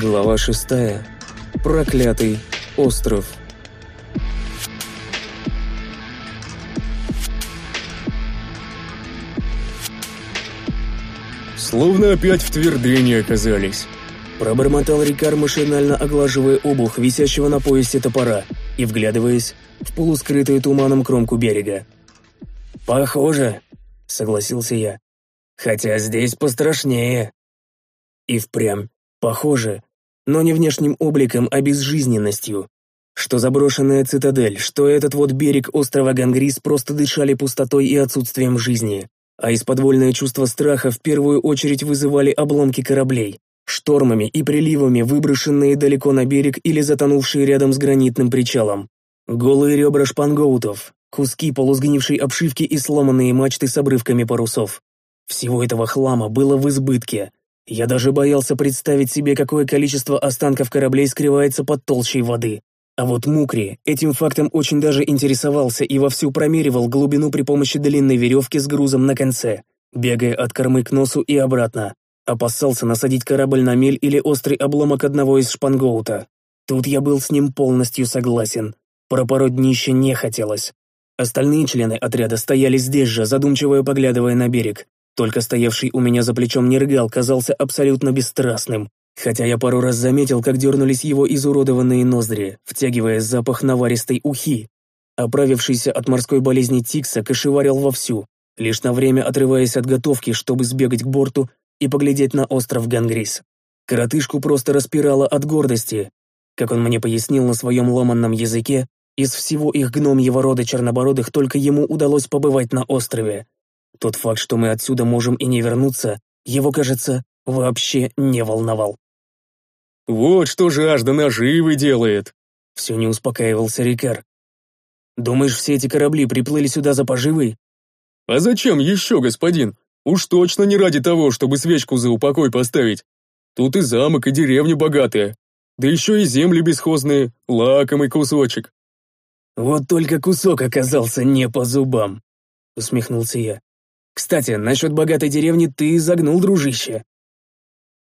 Глава шестая. Проклятый остров. Словно опять в твердыне оказались. Пробормотал Рикар, машинально оглаживая обух, висящего на поясе топора, и вглядываясь в полускрытую туманом кромку берега. «Похоже», — согласился я. «Хотя здесь пострашнее». И впрямь, похоже, но не внешним обликом, а безжизненностью. Что заброшенная цитадель, что этот вот берег острова Гангрис просто дышали пустотой и отсутствием жизни, а исподвольное чувство страха в первую очередь вызывали обломки кораблей, штормами и приливами выброшенные далеко на берег или затонувшие рядом с гранитным причалом. Голые ребра шпангоутов, куски полусгнившей обшивки и сломанные мачты с обрывками парусов. Всего этого хлама было в избытке. Я даже боялся представить себе, какое количество останков кораблей скрывается под толщей воды. А вот Мукри этим фактом очень даже интересовался и вовсю промеривал глубину при помощи длинной веревки с грузом на конце, бегая от кормы к носу и обратно. Опасался насадить корабль на мель или острый обломок одного из шпангоута. Тут я был с ним полностью согласен. Пропороть днище не хотелось. Остальные члены отряда стояли здесь же, задумчиво поглядывая на берег. Только стоявший у меня за плечом Нергал казался абсолютно бесстрастным, хотя я пару раз заметил, как дернулись его изуродованные ноздри, втягивая запах наваристой ухи. Оправившийся от морской болезни Тикса кошеварил вовсю, лишь на время отрываясь от готовки, чтобы сбегать к борту и поглядеть на остров Гангрис. Коротышку просто распирало от гордости. Как он мне пояснил на своем ломанном языке, из всего их гномьего рода чернобородых только ему удалось побывать на острове. Тот факт, что мы отсюда можем и не вернуться, его, кажется, вообще не волновал. «Вот что жажда наживы делает!» Все не успокаивался Рикар. «Думаешь, все эти корабли приплыли сюда за поживой?» «А зачем еще, господин? Уж точно не ради того, чтобы свечку за упокой поставить. Тут и замок, и деревня богатая. Да еще и земли бесхозные, лакомый кусочек». «Вот только кусок оказался не по зубам», — усмехнулся я. «Кстати, насчет богатой деревни ты загнул, дружище».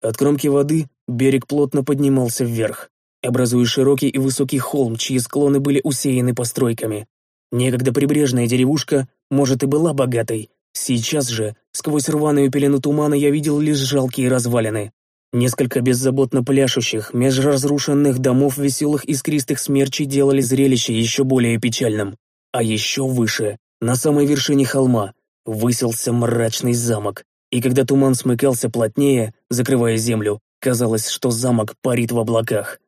От кромки воды берег плотно поднимался вверх, образуя широкий и высокий холм, чьи склоны были усеяны постройками. Некогда прибрежная деревушка, может, и была богатой, сейчас же, сквозь рваную пелену тумана я видел лишь жалкие развалины. Несколько беззаботно пляшущих, межразрушенных домов веселых искристых смерчей делали зрелище еще более печальным. А еще выше, на самой вершине холма, высился мрачный замок. И когда туман смыкался плотнее, закрывая землю, казалось, что замок парит в облаках.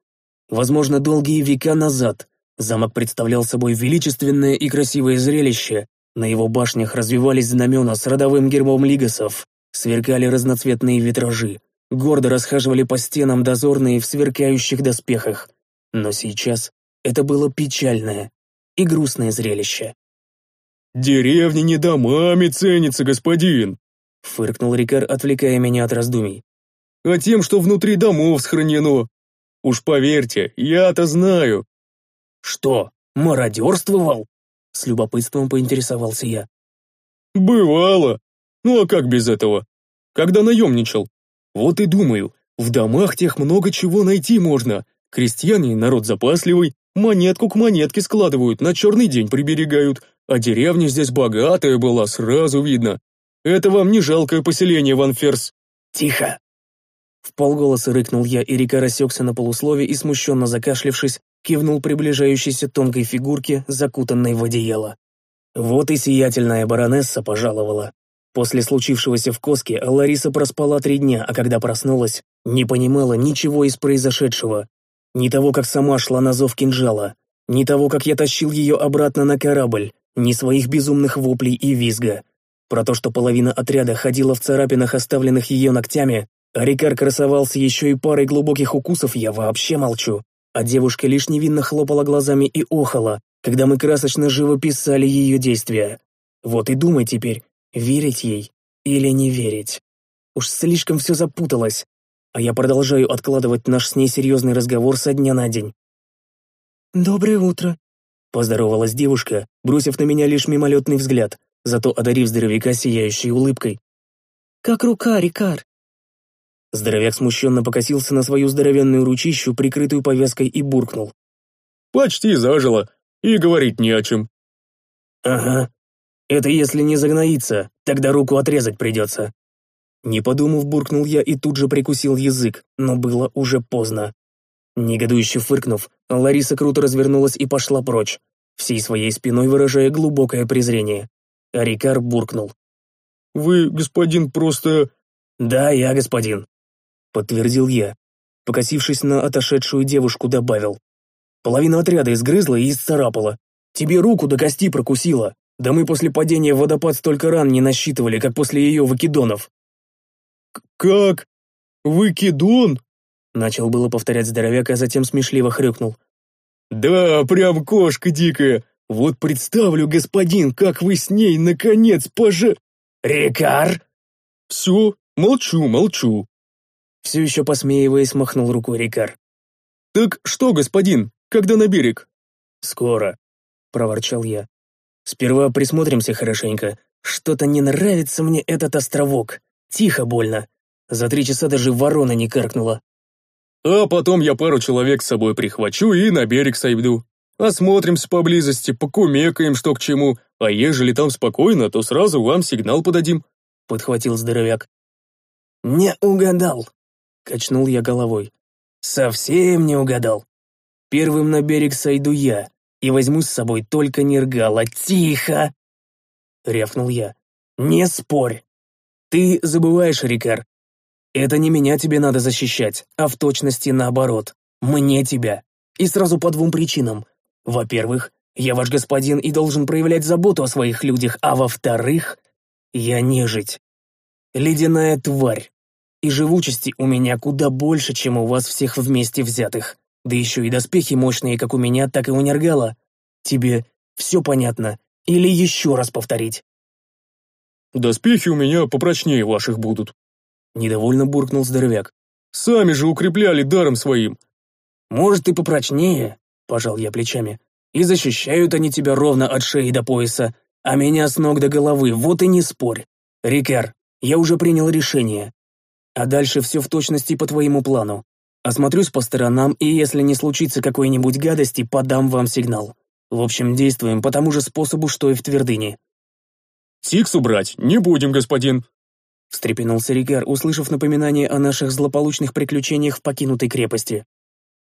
Возможно, долгие века назад замок представлял собой величественное и красивое зрелище. На его башнях развивались знамена с родовым гербом лигасов, сверкали разноцветные витражи, гордо расхаживали по стенам дозорные в сверкающих доспехах. Но сейчас это было печальное и грустное зрелище. «Деревня не домами ценится, господин!» — фыркнул Рикар, отвлекая меня от раздумий. «А тем, что внутри домов сохранено. Уж поверьте, я-то знаю». «Что, мародерствовал?» — с любопытством поинтересовался я. «Бывало. Ну а как без этого? Когда наемничал, вот и думаю, в домах тех много чего найти можно. Крестьяне народ запасливый, монетку к монетке складывают, на черный день приберегают, а деревня здесь богатая была, сразу видно. Это вам не жалкое поселение, Ванферс. Тихо! В полголоса рыкнул я, и Рика рассекся на полуслове и, смущенно закашлившись, кивнул приближающейся тонкой фигурке, закутанной в одеяло. Вот и сиятельная баронесса пожаловала. После случившегося в Коске Лариса проспала три дня, а когда проснулась, не понимала ничего из произошедшего. Ни того, как сама шла на зов кинжала, ни того, как я тащил ее обратно на корабль, ни своих безумных воплей и визга. Про то, что половина отряда ходила в царапинах, оставленных ее ногтями, а Рикар красовался еще и парой глубоких укусов, я вообще молчу. А девушка лишь невинно хлопала глазами и охала, когда мы красочно живописали ее действия. Вот и думай теперь, Верить ей или не верить? Уж слишком все запуталось, а я продолжаю откладывать наш с ней серьезный разговор со дня на день. «Доброе утро», — поздоровалась девушка, бросив на меня лишь мимолетный взгляд, зато одарив здоровяка сияющей улыбкой. «Как рука, Рикар?» Здоровяк смущенно покосился на свою здоровенную ручищу, прикрытую повязкой, и буркнул. «Почти зажило, и говорить не о чем». «Ага. Это если не загноится, тогда руку отрезать придется». Не подумав, буркнул я и тут же прикусил язык, но было уже поздно. Негодующе фыркнув, Лариса круто развернулась и пошла прочь, всей своей спиной выражая глубокое презрение. А Рикар буркнул. «Вы, господин, просто...» «Да, я господин», — подтвердил я. Покосившись на отошедшую девушку, добавил. «Половина отряда изгрызла и исцарапала. Тебе руку до кости прокусила. Да мы после падения в водопад столько ран не насчитывали, как после ее выкидонов». «Как? Выкидон?» Начал было повторять здоровяк, а затем смешливо хрюкнул. «Да, прям кошка дикая. Вот представлю, господин, как вы с ней, наконец, пожа...» «Рикар!» «Все, молчу, молчу». Все еще посмеиваясь, махнул рукой Рикар. «Так что, господин, когда на берег?» «Скоро», — проворчал я. «Сперва присмотримся хорошенько. Что-то не нравится мне этот островок. Тихо больно. За три часа даже ворона не каркнула. А потом я пару человек с собой прихвачу и на берег сойду. Осмотримся поблизости, покумекаем, что к чему, а ежели там спокойно, то сразу вам сигнал подадим», — подхватил здоровяк. «Не угадал», — качнул я головой. «Совсем не угадал. Первым на берег сойду я и возьму с собой только Нергала. Тихо!» — рявкнул я. «Не спорь. Ты забываешь, Рикар, это не меня тебе надо защищать, а в точности наоборот. Мне тебя. И сразу по двум причинам. Во-первых, я ваш господин и должен проявлять заботу о своих людях, а во-вторых, я нежить. Ледяная тварь. И живучести у меня куда больше, чем у вас всех вместе взятых. Да еще и доспехи мощные, как у меня, так и у Нергала. Тебе все понятно? Или еще раз повторить? Доспехи у меня попрочнее ваших будут, Недовольно буркнул здоровяк. «Сами же укрепляли даром своим!» «Может, и попрочнее», — пожал я плечами. «И защищают они тебя ровно от шеи до пояса, а меня с ног до головы, вот и не спорь. Рикер, я уже принял решение. А дальше все в точности по твоему плану. Осмотрюсь по сторонам, и если не случится какой-нибудь гадости, подам вам сигнал. В общем, действуем по тому же способу, что и в твердыне». «Тиксу брать не будем, господин», встрепенулся Ригар, услышав напоминание о наших злополучных приключениях в покинутой крепости.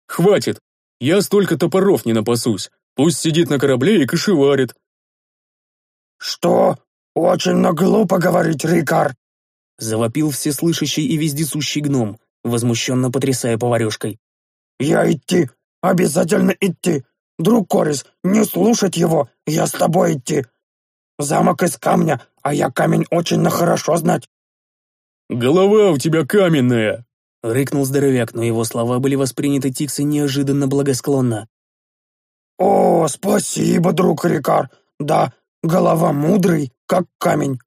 «Хватит! Я столько топоров не напасусь. Пусть сидит на корабле и кошеварит». «Что? Очень глупо говорить, Рикар!» Завопил всеслышащий и вездесущий гном, возмущенно потрясая поварешкой. «Я идти! Обязательно идти! Друг Корис, не слушать его! Я с тобой идти! Замок из камня, а я камень очень на хорошо знать! «Голова у тебя каменная!» — рыкнул здоровяк, но его слова были восприняты Тиксой неожиданно благосклонно. «О, спасибо, друг Рикар! Да, голова мудрый, как камень!»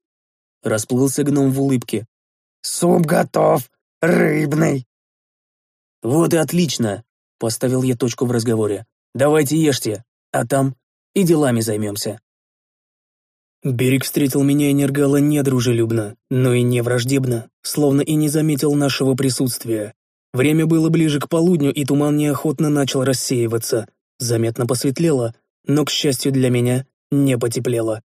Расплылся гном в улыбке. «Суп готов, рыбный!» «Вот и отлично!» — поставил я точку в разговоре. «Давайте ешьте, а там и делами займемся». Берег встретил меня и Нергала недружелюбно, но и не враждебно, словно и не заметил нашего присутствия. Время было ближе к полудню, и туман неохотно начал рассеиваться. Заметно посветлело, но, к счастью для меня, не потеплело.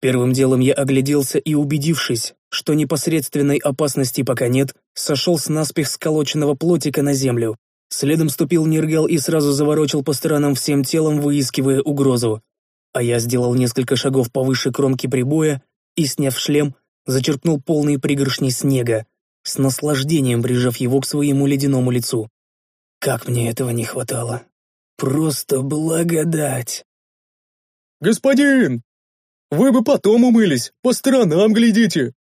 Первым делом я огляделся и, убедившись, что непосредственной опасности пока нет, сошел с наспех сколоченного плотика на землю. Следом ступил Нергал и сразу заворочил по сторонам всем телом, выискивая угрозу а я сделал несколько шагов повыше кромки прибоя и, сняв шлем, зачерпнул полные пригоршни снега, с наслаждением прижав его к своему ледяному лицу. Как мне этого не хватало. Просто благодать. «Господин! Вы бы потом умылись, по сторонам глядите!»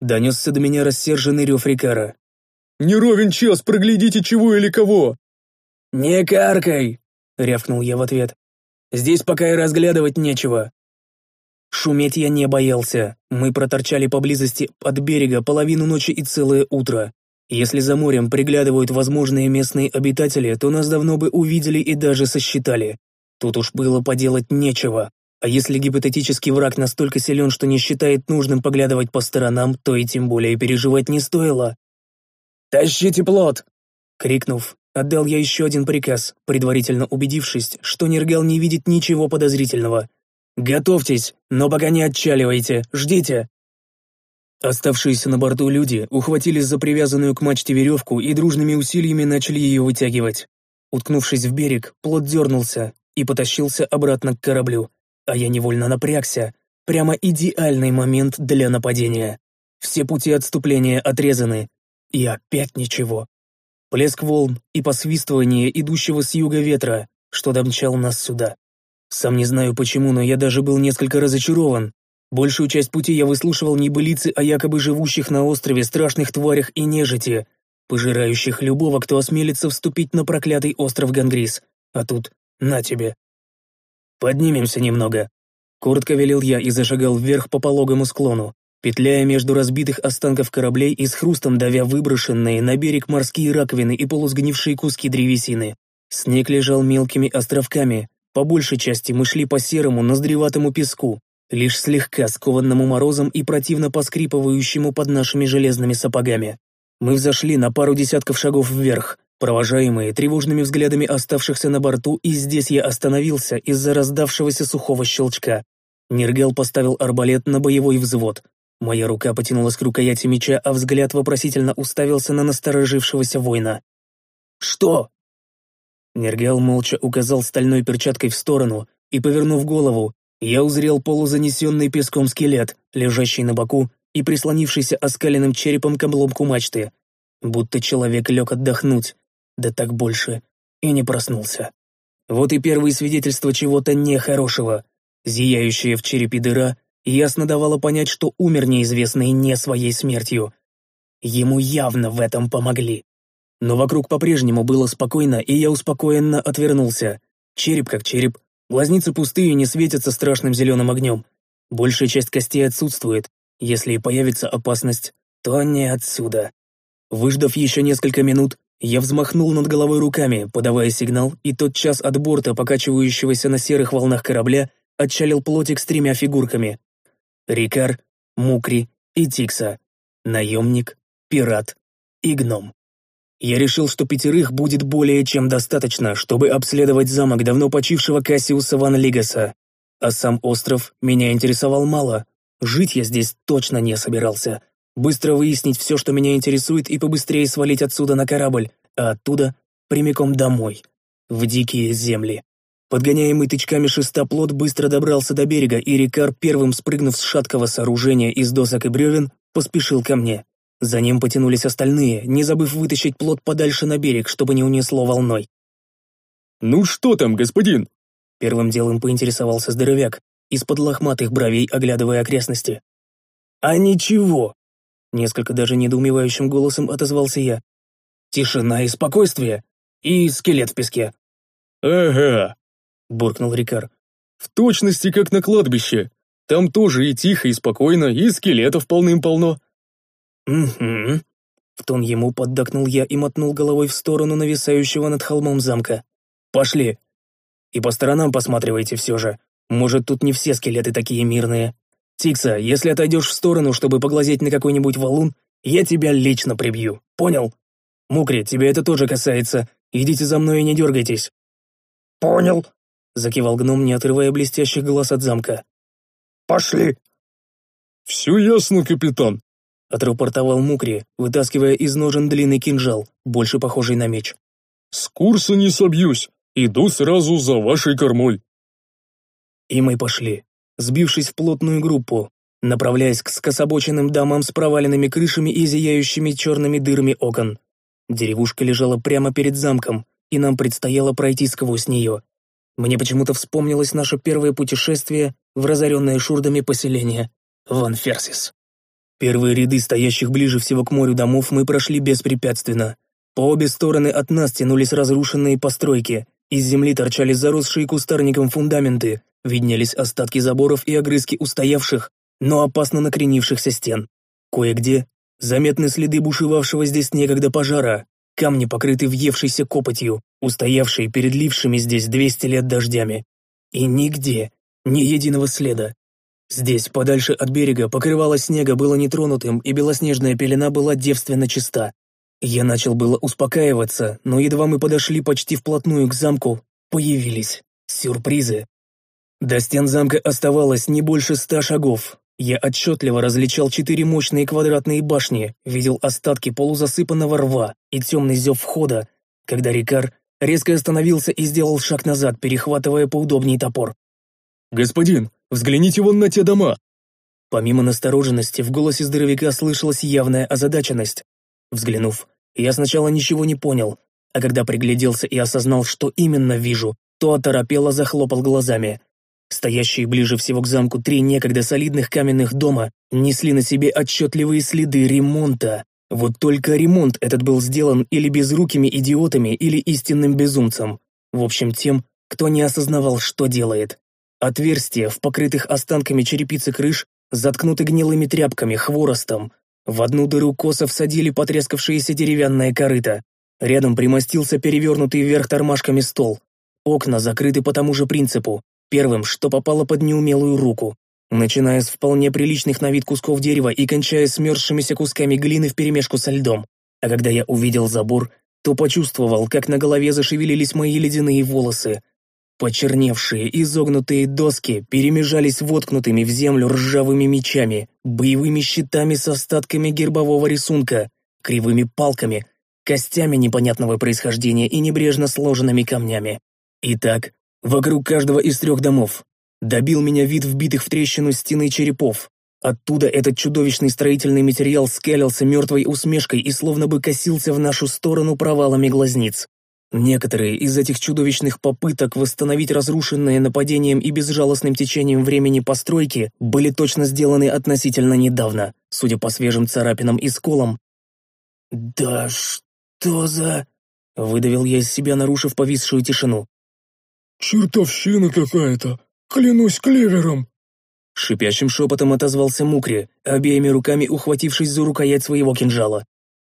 Донесся до меня рассерженный рев Рикара. «Не ровен час, проглядите чего или кого!» «Не каркай!» — рявкнул я в ответ. Здесь пока и разглядывать нечего». Шуметь я не боялся. Мы проторчали поблизости от берега половину ночи и целое утро. Если за морем приглядывают возможные местные обитатели, то нас давно бы увидели и даже сосчитали. Тут уж было поделать нечего. А если гипотетический враг настолько силен, что не считает нужным поглядывать по сторонам, то и тем более переживать не стоило. «Тащите плот!» Крикнув, отдал я еще один приказ, предварительно убедившись, что Нергал не видит ничего подозрительного. «Готовьтесь, но пока не отчаливайте, ждите!» Оставшиеся на борту люди ухватились за привязанную к мачте веревку и дружными усилиями начали ее вытягивать. Уткнувшись в берег, плот дернулся и потащился обратно к кораблю, а я невольно напрягся. Прямо идеальный момент для нападения. Все пути отступления отрезаны. И опять ничего. Плеск волн и посвистывание идущего с юга ветра, что домчал нас сюда. Сам не знаю почему, но я даже был несколько разочарован. Большую часть пути я выслушивал небылицы о якобы живущих на острове страшных тварях и нежити, пожирающих любого, кто осмелится вступить на проклятый остров Гангрис. А тут на тебе. Поднимемся немного. Коротко велел я и зашагал вверх по пологому склону, петляя между разбитых останков кораблей и с хрустом давя выброшенные на берег морские раковины и полусгнившие куски древесины. Снег лежал мелкими островками, по большей части мы шли по серому, ноздреватому песку, лишь слегка скованному морозом и противно поскрипывающему под нашими железными сапогами. Мы взошли на пару десятков шагов вверх, провожаемые тревожными взглядами оставшихся на борту, и здесь я остановился из-за раздавшегося сухого щелчка. Нергел поставил арбалет на боевой взвод. Моя рука потянулась к рукояти меча, а взгляд вопросительно уставился на насторожившегося воина. «Что?» Нергал молча указал стальной перчаткой в сторону, и, повернув голову, я узрел полузанесенный песком скелет, лежащий на боку и прислонившийся оскаленным черепом к обломку мачты, будто человек лег отдохнуть, да так больше, и не проснулся. Вот и первые свидетельства чего-то нехорошего. Зияющая в черепе дыра ясно давала понять, что умер неизвестный не своей смертью. Ему явно в этом помогли. Но вокруг по-прежнему было спокойно, и я успокоенно отвернулся. Череп как череп, глазницы пустые не светятся страшным зеленым огнем. Большая часть костей отсутствует. Если и появится опасность, то не отсюда. Выждав еще несколько минут, я взмахнул над головой руками, подавая сигнал, и тот час от борта, покачивающегося на серых волнах корабля, отчалил плотик с тремя фигурками. Рикар, Мукри и Тикса. Наемник, пират и гном. Я решил, что пятерых будет более чем достаточно, чтобы обследовать замок давно почившего Кассиуса Ван Лигаса. А сам остров меня интересовал мало. Жить я здесь точно не собирался. Быстро выяснить все, что меня интересует, и побыстрее свалить отсюда на корабль, а оттуда прямиком домой, в дикие земли. Подгоняемый тычками шеста плот быстро добрался до берега, и Рикар, первым спрыгнув с шаткого сооружения из досок и бревен, поспешил ко мне. За ним потянулись остальные, не забыв вытащить плот подальше на берег, чтобы не унесло волной. «Ну что там, господин?» Первым делом поинтересовался здоровяк, из-под лохматых бровей оглядывая окрестности. «А ничего!» Несколько даже недоумевающим голосом отозвался я. «Тишина и спокойствие, и скелет в песке». «Ага», — буркнул Рикар. «В точности, как на кладбище. Там тоже и тихо, и спокойно, и скелетов полным-полно. «Угу». В тон ему поддакнул я и мотнул головой в сторону нависающего над холмом замка. «Пошли. И по сторонам посматривайте все же. Может, тут не все скелеты такие мирные. Тикса, если отойдешь в сторону, чтобы поглазеть на какой-нибудь валун, я тебя лично прибью. Понял? Мукри, тебя это тоже касается. Идите за мной и не дергайтесь». «Понял», — закивал гном, не отрывая блестящих глаз от замка. «Пошли». «Все ясно, капитан», — отрапортовал Мукри, вытаскивая из ножен длинный кинжал, больше похожий на меч. «С курса не собьюсь, иду сразу за вашей кормой». И мы пошли, сбившись в плотную группу, направляясь к скособоченным домам с проваленными крышами и зияющими черными дырами окон. Деревушка лежала прямо перед замком, и нам предстояло пройти сквозь нее. Мне почему-то вспомнилось наше первое путешествие в разоренное шурдами поселение Ван Ферсис. Первые ряды стоящих ближе всего к морю домов мы прошли беспрепятственно. По обе стороны от нас тянулись разрушенные постройки, из земли торчали заросшие кустарником фундаменты, виднелись остатки заборов и огрызки устоявших, но опасно накренившихся стен. Кое-где заметны следы бушевавшего здесь некогда пожара, камни покрыты въевшейся копотью, устоявшие перед лившими здесь 200 лет дождями. И нигде, ни единого следа, Здесь, подальше от берега, покрывало снега было нетронутым, и белоснежная пелена была девственно чиста. Я начал было успокаиваться, но едва мы подошли почти вплотную к замку, появились сюрпризы. До стен замка оставалось не больше ста шагов. Я отчетливо различал четыре мощные квадратные башни, видел остатки полузасыпанного рва и темный зев входа, когда Рикар резко остановился и сделал шаг назад, перехватывая поудобнее топор. «Господин, взгляните вон на те дома!» Помимо настороженности, в голосе здоровяка слышалась явная озадаченность. Взглянув, я сначала ничего не понял, а когда пригляделся и осознал, что именно вижу, то оторопело захлопал глазами. Стоящие ближе всего к замку три некогда солидных каменных дома несли на себе отчетливые следы ремонта. Вот только ремонт этот был сделан или безрукими идиотами, или истинным безумцем. В общем, тем, кто не осознавал, что делает. Отверстия в покрытых останками черепицы крыш заткнуты гнилыми тряпками, хворостом. В одну дыру косо всадили потрескавшееся деревянное корыто. Рядом примостился перевернутый вверх тормашками стол. Окна закрыты по тому же принципу, первым, что попало под неумелую руку начиная с вполне приличных на вид кусков дерева и кончая смерзшимися кусками глины вперемешку со льдом. А когда я увидел забор, то почувствовал, как на голове зашевелились мои ледяные волосы. Почерневшие, изогнутые доски перемежались воткнутыми в землю ржавыми мечами, боевыми щитами с остатками гербового рисунка, кривыми палками, костями непонятного происхождения и небрежно сложенными камнями. Итак, вокруг каждого из трех домов Добил меня вид вбитых в трещину стены черепов. Оттуда этот чудовищный строительный материал скалился мертвой усмешкой и словно бы косился в нашу сторону провалами глазниц. Некоторые из этих чудовищных попыток восстановить разрушенные нападением и безжалостным течением времени постройки были точно сделаны относительно недавно, судя по свежим царапинам и сколам. «Да что за...» — выдавил я из себя, нарушив повисшую тишину. «Чертовщина какая-то!» «Клянусь клевером!» Шипящим шепотом отозвался Мукри, обеими руками ухватившись за рукоять своего кинжала.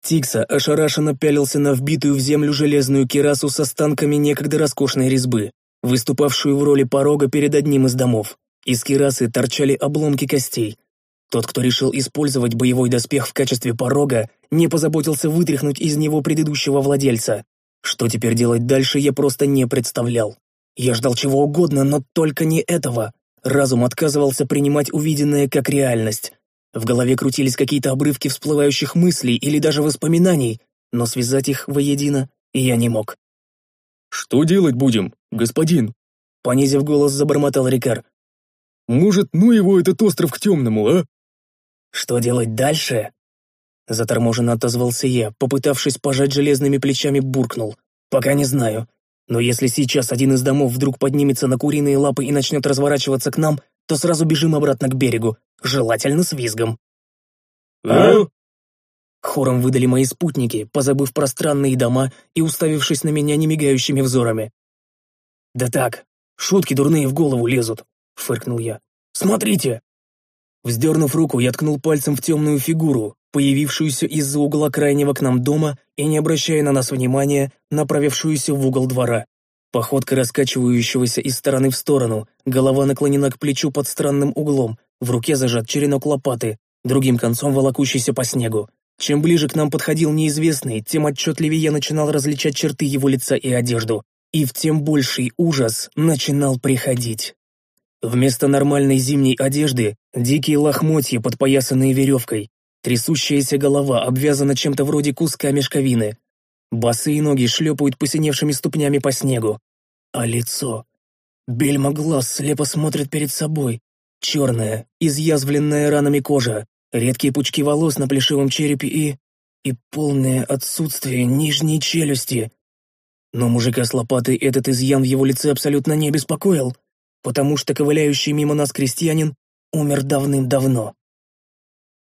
Тикса ошарашенно пялился на вбитую в землю железную кирасу с останками некогда роскошной резьбы, выступавшую в роли порога перед одним из домов. Из кирасы торчали обломки костей. Тот, кто решил использовать боевой доспех в качестве порога, не позаботился вытряхнуть из него предыдущего владельца. Что теперь делать дальше, я просто не представлял. Я ждал чего угодно, но только не этого. Разум отказывался принимать увиденное как реальность. В голове крутились какие-то обрывки всплывающих мыслей или даже воспоминаний, но связать их воедино я не мог. «Что делать будем, господин?» Понизив голос, забормотал Рикар. «Может, ну его этот остров к темному, а?» «Что делать дальше?» Заторможенно отозвался я, попытавшись пожать железными плечами, буркнул. «Пока не знаю. Но если сейчас один из домов вдруг поднимется на куриные лапы и начнет разворачиваться к нам, то сразу бежим обратно к берегу, желательно с визгом. «А?» Хором выдали мои спутники, позабыв про странные дома и уставившись на меня немигающими взорами. «Да так, шутки дурные в голову лезут», — фыркнул я. «Смотрите!» Вздернув руку, я ткнул пальцем в темную фигуру, появившуюся из-за угла крайнего к нам дома и, не обращая на нас внимания, направившуюся в угол двора. Походка раскачивающегося из стороны в сторону, голова наклонена к плечу под странным углом, в руке зажат черенок лопаты, другим концом волокущийся по снегу. Чем ближе к нам подходил неизвестный, тем отчетливее я начинал различать черты его лица и одежду. И в тем больший ужас начинал приходить. Вместо нормальной зимней одежды — дикие лохмотья, подпоясанные веревкой, Трясущаяся голова обвязана чем-то вроде куска мешковины. Босые ноги шлепают посиневшими ступнями по снегу. А лицо... Бельма глаз слепо смотрит перед собой. Черная, изъязвленная ранами кожа, редкие пучки волос на плешивом черепе и... и полное отсутствие нижней челюсти. Но мужика с лопатой этот изъян в его лице абсолютно не беспокоил, потому что ковыляющий мимо нас крестьянин умер давным-давно.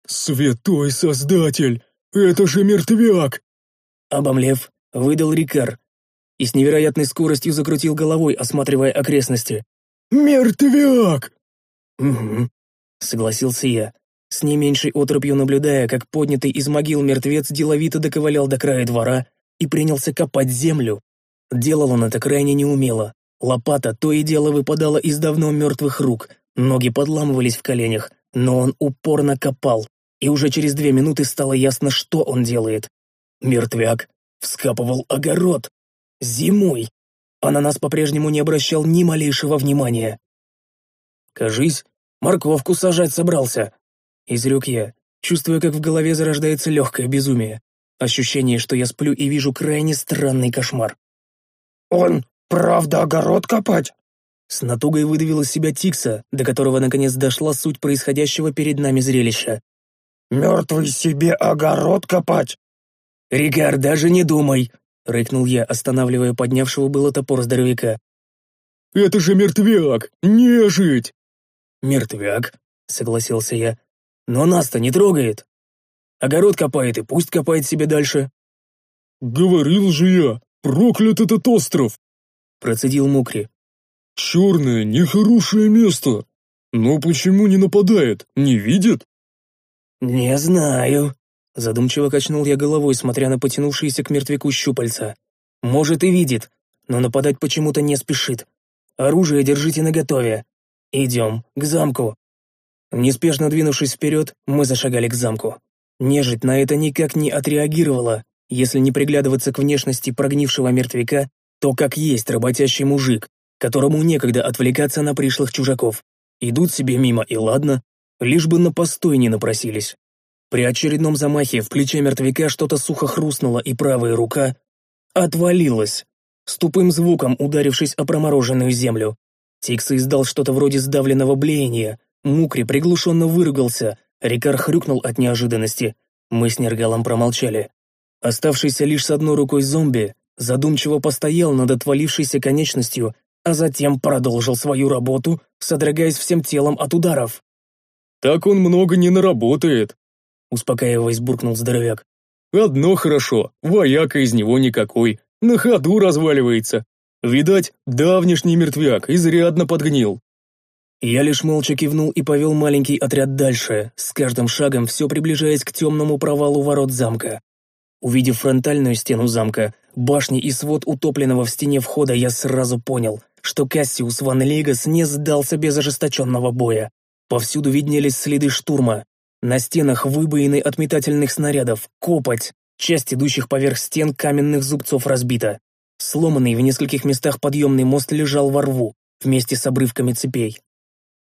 «Святой Создатель! Это же мертвяк!» Обомлев, выдал Рикар и с невероятной скоростью закрутил головой, осматривая окрестности. «Мертвяк!» «Угу», — согласился я, с не меньшей отропью наблюдая, как поднятый из могил мертвец деловито доковылял до края двора и принялся копать землю. Делал он это крайне неумело. Лопата то и дело выпадала из давно мертвых рук, ноги подламывались в коленях, но он упорно копал, и уже через две минуты стало ясно, что он делает. Мертвяк вскапывал огород. Зимой. А на нас по-прежнему не обращал ни малейшего внимания. «Кажись, морковку сажать собрался», — изрек я, чувствуя, как в голове зарождается легкое безумие. Ощущение, что я сплю и вижу крайне странный кошмар. «Он правда огород копать?» С натугой выдавил из себя Тикса, до которого наконец дошла суть происходящего перед нами зрелища. «Мертвый себе огород копать?» «Рикар, даже не думай!» — рыкнул я, останавливая поднявшего было топор здоровяка. «Это же мертвяк! Нежить!» «Мертвяк», — согласился я. «Но нас-то не трогает. Огород копает и пусть копает себе дальше». «Говорил же я, проклят этот остров!» — процедил Мукри. «Черное, нехорошее место. Но почему не нападает? Не видит?» «Не знаю», — задумчиво качнул я головой, смотря на потянувшиеся к мертвяку щупальца. «Может, и видит, но нападать почему-то не спешит. Оружие держите наготове. Идем к замку». Неспешно двинувшись вперед, мы зашагали к замку. Нежить на это никак не отреагировала. Если не приглядываться к внешности прогнившего мертвяка, то как есть работящий мужик, которому некогда отвлекаться на пришлых чужаков. Идут себе мимо и ладно, лишь бы на постой не напросились. При очередном замахе в плече мертвяка что-то сухо хрустнуло, и правая рука отвалилась, с тупым звуком ударившись о промороженную землю. Тикс издал что-то вроде сдавленного блеяния, Мукри приглушенно выругался, Рикар хрюкнул от неожиданности. Мы с Нергалом промолчали. Оставшийся лишь с одной рукой зомби задумчиво постоял над отвалившейся конечностью, а затем продолжил свою работу, содрогаясь всем телом от ударов. «Так он много не наработает», — успокаиваясь, буркнул здоровяк. «Одно хорошо, вояка из него никакой, на ходу разваливается. Видать, давнишний мертвяк изрядно подгнил». Я лишь молча кивнул и повел маленький отряд дальше, с каждым шагом все приближаясь к темному провалу ворот замка. Увидев фронтальную стену замка, башни и свод утопленного в стене входа, я сразу понял, что Кассиус Ван Легас не сдался без ожесточенного боя. Повсюду виднелись следы штурма. На стенах выбоины от метательных снарядов, копоть, часть идущих поверх стен каменных зубцов разбита. Сломанный в нескольких местах подъемный мост лежал во рву, вместе с обрывками цепей.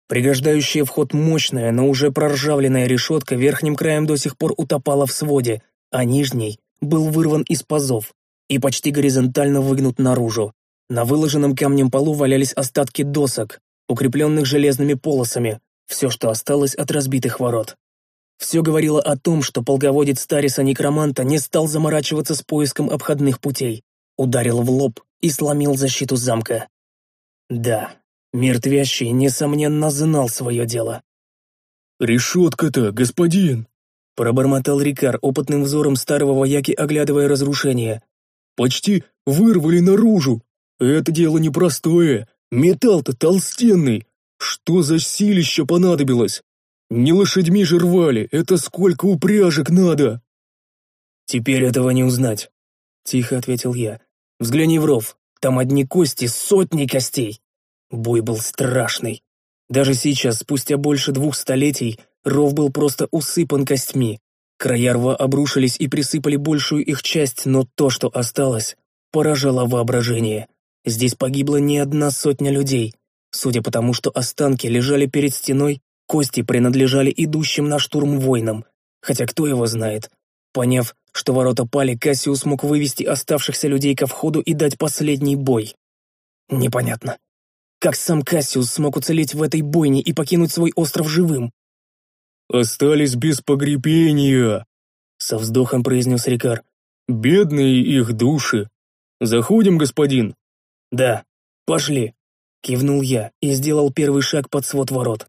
Преграждающая вход мощная, но уже проржавленная решетка верхним краем до сих пор утопала в своде, а нижний был вырван из пазов и почти горизонтально выгнут наружу. На выложенном камнем полу валялись остатки досок, укрепленных железными полосами, все, что осталось от разбитых ворот. Все говорило о том, что полководец Стариса Некроманта не стал заморачиваться с поиском обходных путей, ударил в лоб и сломил защиту замка. Да, Мертвящий, несомненно, знал свое дело. «Решетка-то, господин!» Пробормотал Рикар, опытным взором старого вояки, оглядывая разрушение. «Почти вырвали наружу! Это дело непростое, металл-то толстенный! Что за силище понадобилось? Не лошадьми же рвали, это сколько упряжек надо!» «Теперь этого не узнать», — тихо ответил я. «Взгляни в ров, там одни кости, сотни костей!» Бой был страшный. Даже сейчас, спустя больше двух столетий, ров был просто усыпан костьми. Края рва обрушились и присыпали большую их часть, но то, что осталось, поражало воображение. Здесь погибла не одна сотня людей. Судя по тому, что останки лежали перед стеной, кости принадлежали идущим на штурм воинам. Хотя кто его знает. Поняв, что ворота пали, Кассиус мог вывести оставшихся людей ко входу и дать последний бой. Непонятно. Как сам Кассиус смог уцелеть в этой бойне и покинуть свой остров живым? «Остались без погребения», — со вздохом произнес Рикар. «Бедные их души. Заходим, господин?» «Да, пошли», — кивнул я и сделал первый шаг под свод ворот.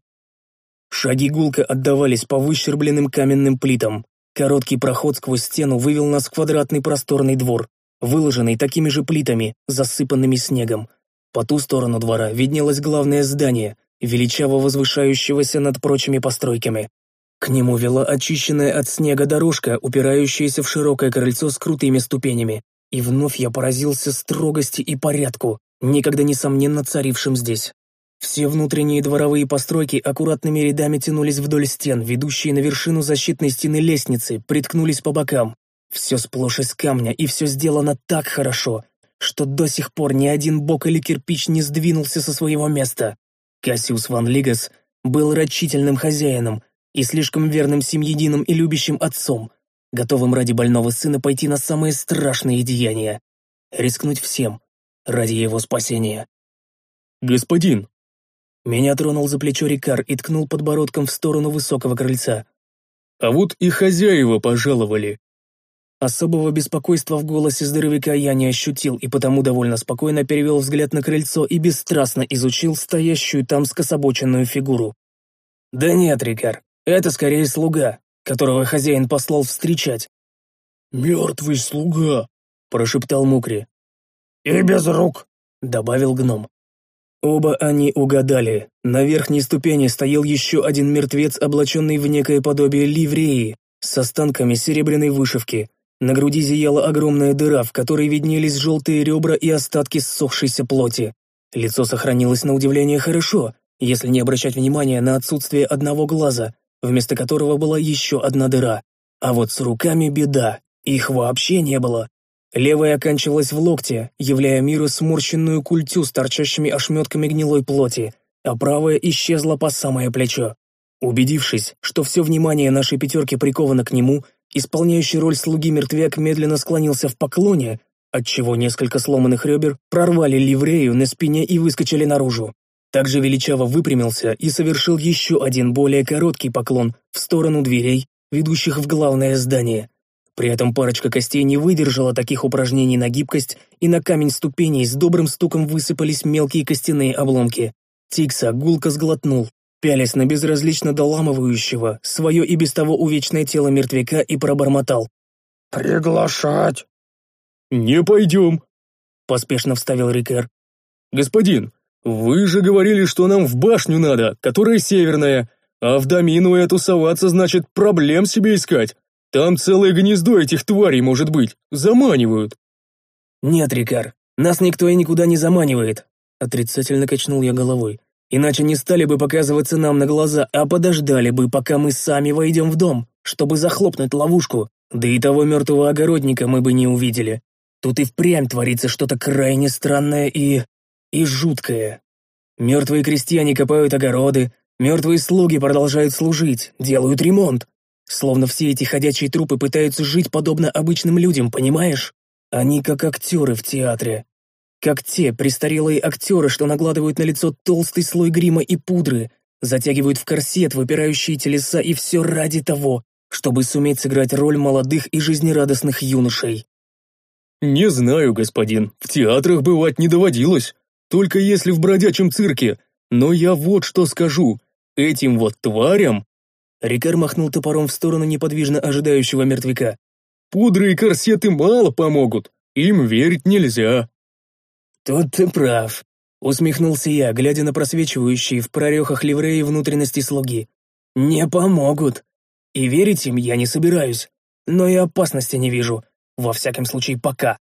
Шаги гулко отдавались по выщербленным каменным плитам. Короткий проход сквозь стену вывел нас в квадратный просторный двор, выложенный такими же плитами, засыпанными снегом. По ту сторону двора виднелось главное здание, величаво возвышающегося над прочими постройками. К нему вела очищенная от снега дорожка, упирающаяся в широкое крыльцо с крутыми ступенями. И вновь я поразился строгости и порядку, никогда несомненно царившим здесь. Все внутренние дворовые постройки аккуратными рядами тянулись вдоль стен, ведущие на вершину защитной стены лестницы, приткнулись по бокам. Все сплошь из камня, и все сделано так хорошо, что до сих пор ни один бок или кирпич не сдвинулся со своего места. Кассиус Ван Лигас был рачительным хозяином и слишком верным семьедином и любящим отцом, готовым ради больного сына пойти на самые страшные деяния, рискнуть всем ради его спасения. «Господин!» Меня тронул за плечо Рикар и ткнул подбородком в сторону высокого крыльца. «А вот и хозяева пожаловали!» Особого беспокойства в голосе здоровяка я не ощутил и потому довольно спокойно перевел взгляд на крыльцо и бесстрастно изучил стоящую там скособоченную фигуру. «Да нет, Рикар, это скорее слуга, которого хозяин послал встречать». «Мертвый слуга», — прошептал Мукри. «И без рук», — добавил гном. Оба они угадали. На верхней ступени стоял еще один мертвец, облаченный в некое подобие ливреи, с останками серебряной вышивки, на груди зияла огромная дыра, в которой виднелись желтые ребра и остатки ссохшейся плоти. Лицо сохранилось на удивление хорошо, если не обращать внимания на отсутствие одного глаза, вместо которого была еще одна дыра. А вот с руками беда, их вообще не было. Левая оканчивалась в локте, являя миру сморщенную культю с торчащими ошметками гнилой плоти, а правая исчезла по самое плечо. Убедившись, что все внимание нашей пятерки приковано к нему, Исполняющий роль слуги мертвяк медленно склонился в поклоне, отчего несколько сломанных ребер прорвали ливрею на спине и выскочили наружу. Также величаво выпрямился и совершил еще один более короткий поклон в сторону дверей, ведущих в главное здание. При этом парочка костей не выдержала таких упражнений на гибкость, и на камень ступеней с добрым стуком высыпались мелкие костяные обломки. Тикса гулко сглотнул, пялясь на безразлично доламывающего свое и без того увечное тело мертвяка и пробормотал. «Приглашать!» «Не пойдем», — поспешно вставил Рикер. «Господин, вы же говорили, что нам в башню надо, которая северная, а в домину эту соваться значит проблем себе искать. Там целое гнездо этих тварей может быть, заманивают». «Нет, Рикар, нас никто и никуда не заманивает», — отрицательно качнул я головой. Иначе не стали бы показываться нам на глаза, а подождали бы, пока мы сами войдем в дом, чтобы захлопнуть ловушку. Да и того мертвого огородника мы бы не увидели. Тут и впрямь творится что-то крайне странное и... и жуткое. Мертвые крестьяне копают огороды, мертвые слуги продолжают служить, делают ремонт. Словно все эти ходячие трупы пытаются жить подобно обычным людям, понимаешь? Они как актеры в театре, как те престарелые актеры, что накладывают на лицо толстый слой грима и пудры, затягивают в корсет выпирающие телеса и все ради того, чтобы суметь сыграть роль молодых и жизнерадостных юношей. «Не знаю, господин, в театрах бывать не доводилось, только если в бродячем цирке, но я вот что скажу, этим вот тварям...» Рикар махнул топором в сторону неподвижно ожидающего мертвяка. «Пудры и корсеты мало помогут, им верить нельзя». «Тут ты прав», — усмехнулся я, глядя на просвечивающие в прорехах ливреи внутренности слуги. «Не помогут. И верить им я не собираюсь. Но и опасности не вижу. Во всяком случае, пока.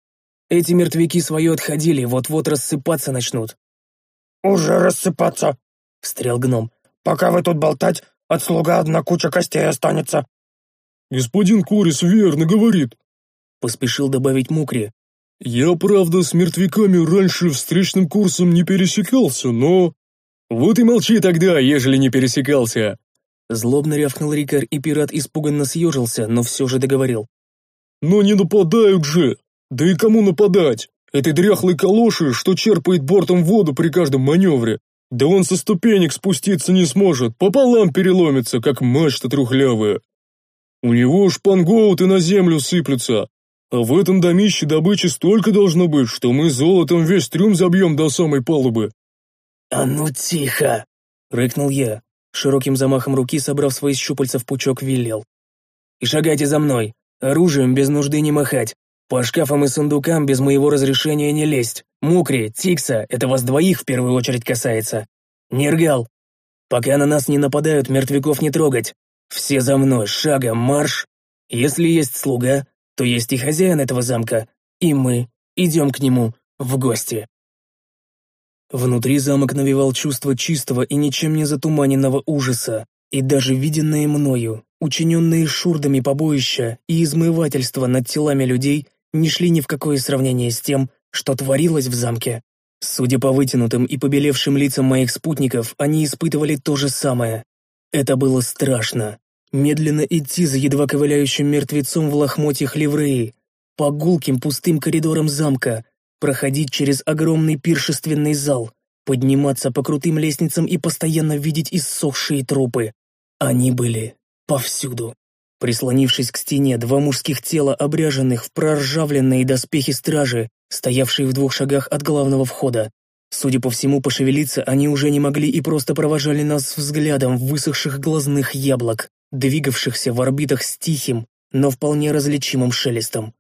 Эти мертвяки свое отходили, вот-вот рассыпаться начнут». «Уже рассыпаться», — встрял гном. «Пока вы тут болтать, от слуга одна куча костей останется». «Господин Корис верно говорит», — поспешил добавить Мукри. «Я, правда, с мертвяками раньше встречным курсом не пересекался, но...» «Вот и молчи тогда, ежели не пересекался!» Злобно рявкнул Рикар, и пират испуганно съежился, но все же договорил. «Но не нападают же! Да и кому нападать? Этой дряхлой калоши, что черпает бортом воду при каждом маневре. Да он со ступенек спуститься не сможет, пополам переломится, как мачта трухлявая. У него шпангоуты на землю сыплются, а в этом домище добычи столько должно быть, что мы золотом весь трюм забьем до самой палубы». «А ну тихо!» — рыкнул я, широким замахом руки, собрав свои щупальца в пучок, велел. «И шагайте за мной, оружием без нужды не махать, по шкафам и сундукам без моего разрешения не лезть. Мукри, Тикса, это вас двоих в первую очередь касается. Нергал, пока на нас не нападают, мертвяков не трогать. Все за мной, шагом марш. Если есть слуга, то есть и хозяин этого замка, и мы идем к нему в гости. Внутри замок навевал чувство чистого и ничем не затуманенного ужаса. И даже виденные мною, учиненные шурдами побоища и измывательства над телами людей не шли ни в какое сравнение с тем, что творилось в замке. Судя по вытянутым и побелевшим лицам моих спутников, они испытывали то же самое. Это было страшно. Медленно идти за едва ковыляющим мертвецом в лохмотьях ливреи, по гулким пустым коридорам замка, проходить через огромный пиршественный зал, подниматься по крутым лестницам и постоянно видеть иссохшие трупы. Они были повсюду. Прислонившись к стене, два мужских тела, обряженных в проржавленные доспехи стражи, стоявшие в двух шагах от главного входа. Судя по всему, пошевелиться они уже не могли и просто провожали нас взглядом высохших глазных яблок, двигавшихся в орбитах с тихим, но вполне различимым шелестом.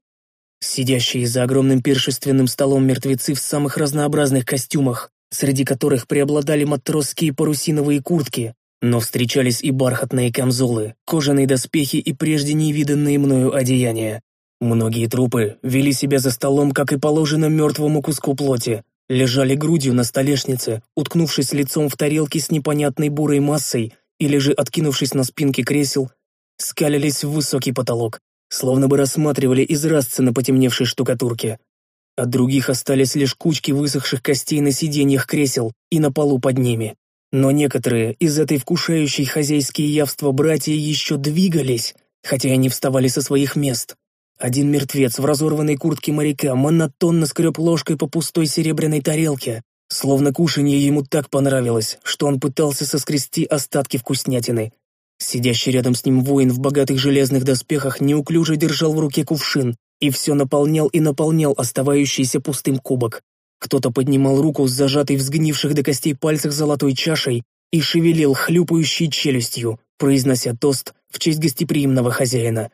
Сидящие за огромным пиршественным столом мертвецы в самых разнообразных костюмах, среди которых преобладали матросские парусиновые куртки, но встречались и бархатные камзолы, кожаные доспехи и прежде невиданные мною одеяния. Многие трупы вели себя за столом, как и положено мертвому куску плоти, лежали грудью на столешнице, уткнувшись лицом в тарелки с непонятной бурой массой или же откинувшись на спинки кресел, скалились в высокий потолок, словно бы рассматривали изразцы на потемневшей штукатурке. От других остались лишь кучки высохших костей на сиденьях кресел и на полу под ними. Но некоторые из этой вкушающей хозяйские явства братья еще двигались, хотя и не вставали со своих мест. Один мертвец в разорванной куртке моряка монотонно скреб ложкой по пустой серебряной тарелке, словно кушанье ему так понравилось, что он пытался соскрести остатки вкуснятины. Сидящий рядом с ним воин в богатых железных доспехах неуклюже держал в руке кувшин и все наполнял и наполнял оставающийся пустым кубок. Кто-то поднимал руку с зажатой в сгнивших до костей пальцах золотой чашей и шевелил хлюпающей челюстью, произнося тост в честь гостеприимного хозяина.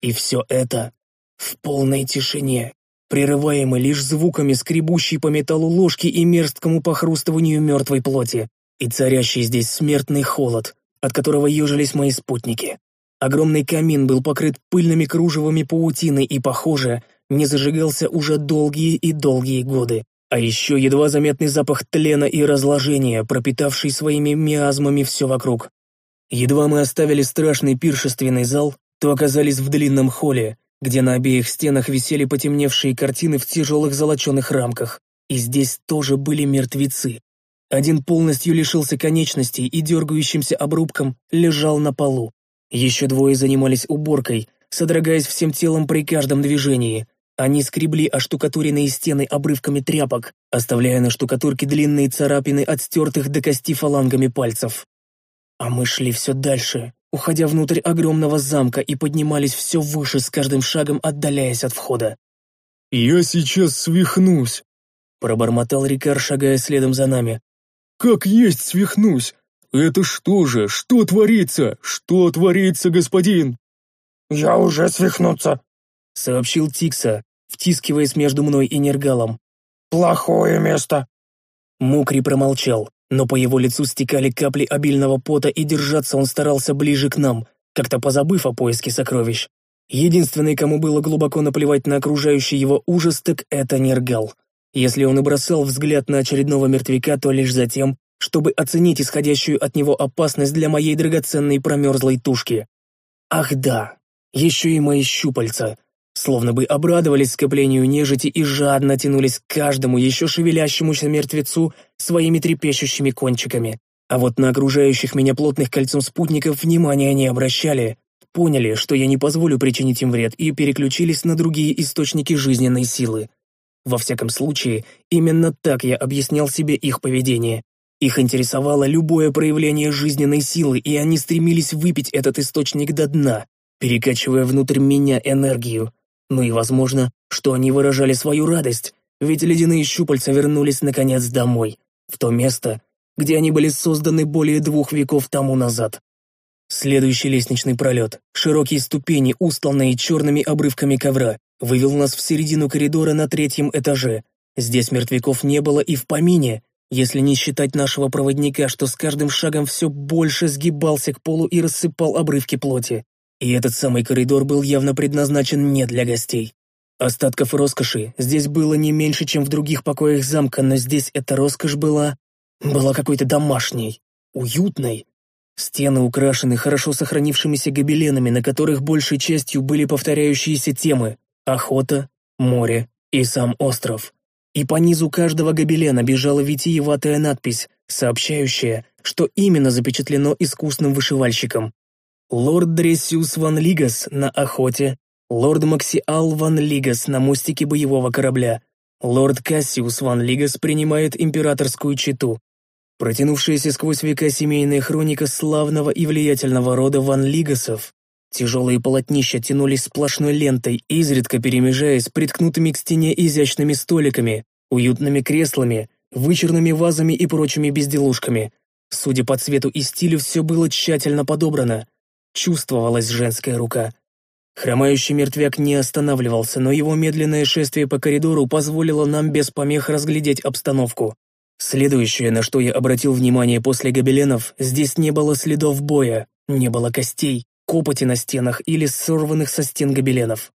И все это в полной тишине, прерываемой лишь звуками скребущей по металлу ложки и мерзкому похрустыванию мертвой плоти, и царящий здесь смертный холод, от которого ежились мои спутники. Огромный камин был покрыт пыльными кружевами паутины и, похоже, не зажигался уже долгие и долгие годы. А еще едва заметный запах тлена и разложения, пропитавший своими миазмами все вокруг. Едва мы оставили страшный пиршественный зал, то оказались в длинном холле, где на обеих стенах висели потемневшие картины в тяжелых золоченых рамках. И здесь тоже были мертвецы. Один полностью лишился конечностей и дергающимся обрубком лежал на полу. Еще двое занимались уборкой, содрогаясь всем телом при каждом движении, они скребли оштукатуренные стены обрывками тряпок, оставляя на штукатурке длинные царапины от стертых до кости фалангами пальцев. А мы шли все дальше, уходя внутрь огромного замка и поднимались все выше, с каждым шагом отдаляясь от входа. «Я сейчас свихнусь», — пробормотал Рикар, шагая следом за нами. «Как есть свихнусь! Это что же, что творится? Что творится, господин?» «Я уже свихнуться!» — сообщил Тикса, втискиваясь между мной и Нергалом. «Плохое место!» Мукри промолчал, но по его лицу стекали капли обильного пота, и держаться он старался ближе к нам, как-то позабыв о поиске сокровищ. Единственный, кому было глубоко наплевать на окружающий его ужас, так это Нергал. Если он и бросал взгляд на очередного мертвяка, то лишь за тем, чтобы оценить исходящую от него опасность для моей драгоценной промерзлой тушки. Ах да, еще и мои щупальца, словно бы обрадовались скоплению нежити и жадно тянулись к каждому еще шевелящемуся мертвецу своими трепещущими кончиками. А вот на окружающих меня плотных кольцом спутников внимания не обращали, поняли, что я не позволю причинить им вред, и переключились на другие источники жизненной силы. Во всяком случае, именно так я объяснял себе их поведение. Их интересовало любое проявление жизненной силы, и они стремились выпить этот источник до дна, перекачивая внутрь меня энергию. Ну и возможно, что они выражали свою радость, ведь ледяные щупальца вернулись наконец домой, в то место, где они были созданы более двух веков тому назад. Следующий лестничный пролет, широкие ступени, устланные черными обрывками ковра, вывел нас в середину коридора на третьем этаже. Здесь мертвяков не было и в помине, если не считать нашего проводника, что с каждым шагом все больше сгибался к полу и рассыпал обрывки плоти. И этот самый коридор был явно предназначен не для гостей. Остатков роскоши здесь было не меньше, чем в других покоях замка, но здесь эта роскошь была... была какой-то домашней, уютной. Стены украшены хорошо сохранившимися гобеленами, на которых большей частью были повторяющиеся темы – охота, море и сам остров. И по низу каждого гобелена бежала витиеватая надпись, сообщающая, что именно запечатлено искусным вышивальщиком. Лорд Дрессиус Ван Лигас на охоте, лорд Максиал Ван Лигас на мостике боевого корабля, лорд Кассиус Ван Лигас принимает императорскую читу, Протянувшаяся сквозь века семейная хроника славного и влиятельного рода Ван Лигасов. Тяжелые полотнища тянулись сплошной лентой, изредка перемежаясь приткнутыми к стене изящными столиками, уютными креслами, вычурными вазами и прочими безделушками. Судя по цвету и стилю, все было тщательно подобрано. Чувствовалась женская рука. Хромающий мертвяк не останавливался, но его медленное шествие по коридору позволило нам без помех разглядеть обстановку. Следующее, на что я обратил внимание после гобеленов, здесь не было следов боя, не было костей, копоти на стенах или сорванных со стен гобеленов.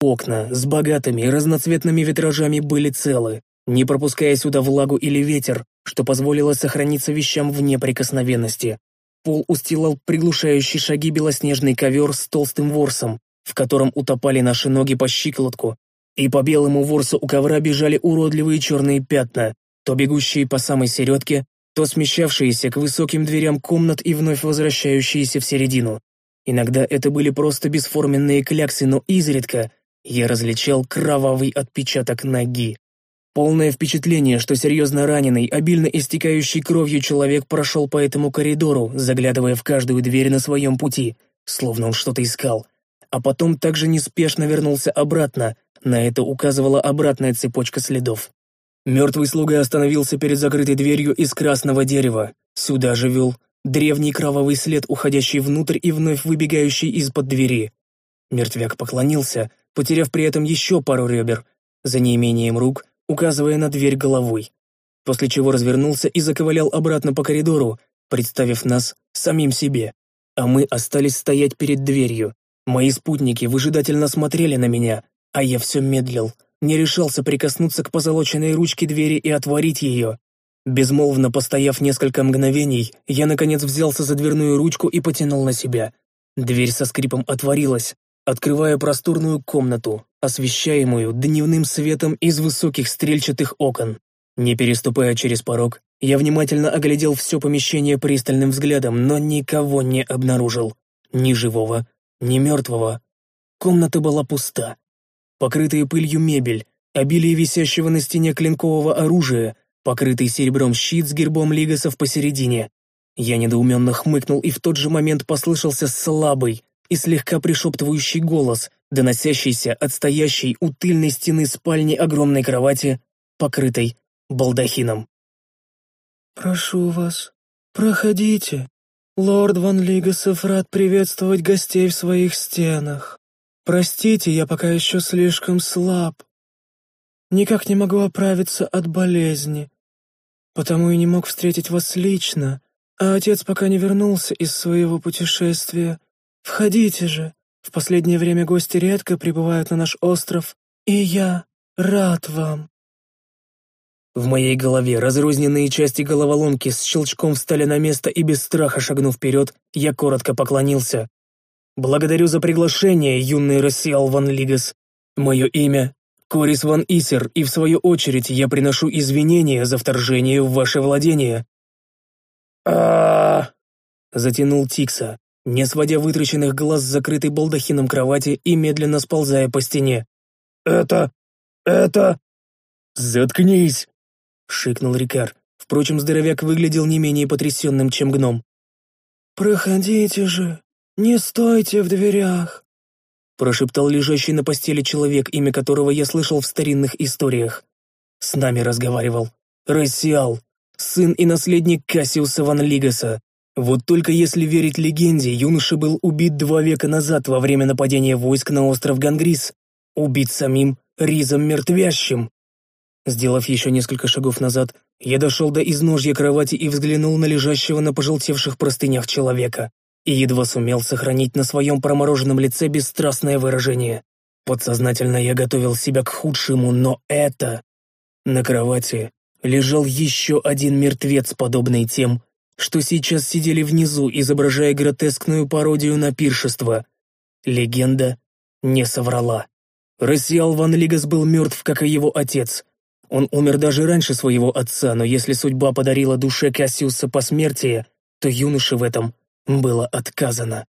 Окна с богатыми разноцветными витражами были целы, не пропуская сюда влагу или ветер, что позволило сохраниться вещам вне прикосновенности. Пол устилал приглушающий шаги белоснежный ковер с толстым ворсом, в котором утопали наши ноги по щиколотку, и по белому ворсу у ковра бежали уродливые черные пятна, то бегущие по самой середке, то смещавшиеся к высоким дверям комнат и вновь возвращающиеся в середину. Иногда это были просто бесформенные кляксы, но изредка я различал кровавый отпечаток ноги. Полное впечатление, что серьезно раненый, обильно истекающий кровью человек прошел по этому коридору, заглядывая в каждую дверь на своем пути, словно он что-то искал. А потом также неспешно вернулся обратно, на это указывала обратная цепочка следов. Мертвый слуга остановился перед закрытой дверью из красного дерева. Сюда же вел древний кровавый след, уходящий внутрь и вновь выбегающий из-под двери. Мертвяк поклонился, потеряв при этом еще пару ребер, за неимением рук, указывая на дверь головой, после чего развернулся и заковылял обратно по коридору, представив нас самим себе. А мы остались стоять перед дверью. Мои спутники выжидательно смотрели на меня, а я все медлил — не решался прикоснуться к позолоченной ручке двери и отворить ее. Безмолвно постояв несколько мгновений, я, наконец, взялся за дверную ручку и потянул на себя. Дверь со скрипом отворилась, открывая просторную комнату, освещаемую дневным светом из высоких стрельчатых окон. Не переступая через порог, я внимательно оглядел все помещение пристальным взглядом, но никого не обнаружил. Ни живого, ни мертвого. Комната была пуста покрытая пылью мебель, обилие висящего на стене клинкового оружия, покрытый серебром щит с гербом Лигасов посередине. Я недоуменно хмыкнул, и в тот же момент послышался слабый и слегка пришептывающий голос, доносящийся от стоящей у тыльной стены спальни огромной кровати, покрытой балдахином. «Прошу вас, проходите. Лорд Ван Лигасов рад приветствовать гостей в своих стенах». Простите, я пока еще слишком слаб. Никак не могу оправиться от болезни. Потому и не мог встретить вас лично, а отец пока не вернулся из своего путешествия. Входите же. В последнее время гости редко прибывают на наш остров, и я рад вам. В моей голове разрозненные части головоломки с щелчком встали на место и без страха шагнув вперед, я коротко поклонился. Благодарю за приглашение, юный Рассиал Ван Лигас. Мое имя — Корис Ван Исер, и в свою очередь я приношу извинения за вторжение в ваше владение». а затянул Тикса, не сводя вытраченных глаз с закрытой балдахином кровати и медленно сползая по стене. «Это... это...» «Заткнись!» — шикнул Рикар. Впрочем, здоровяк выглядел не менее потрясенным, чем гном. «Проходите же!» «Не стойте в дверях!» прошептал лежащий на постели человек, имя которого я слышал в старинных историях. С нами разговаривал. Рассиал, сын и наследник Кассиуса Ван Лигаса. Вот только если верить легенде, юноша был убит два века назад во время нападения войск на остров Гангрис. Убит самим Ризом Мертвящим. Сделав еще несколько шагов назад, я дошел до изножья кровати и взглянул на лежащего на пожелтевших простынях человека и едва сумел сохранить на своем промороженном лице бесстрастное выражение. Подсознательно я готовил себя к худшему, но это... На кровати лежал еще один мертвец, подобный тем, что сейчас сидели внизу, изображая гротескную пародию на пиршество. Легенда не соврала. Рассиал Ван Лигас был мертв, как и его отец. Он умер даже раньше своего отца, но если судьба подарила душе Кассиуса посмертие, то юноше в этом было отказано.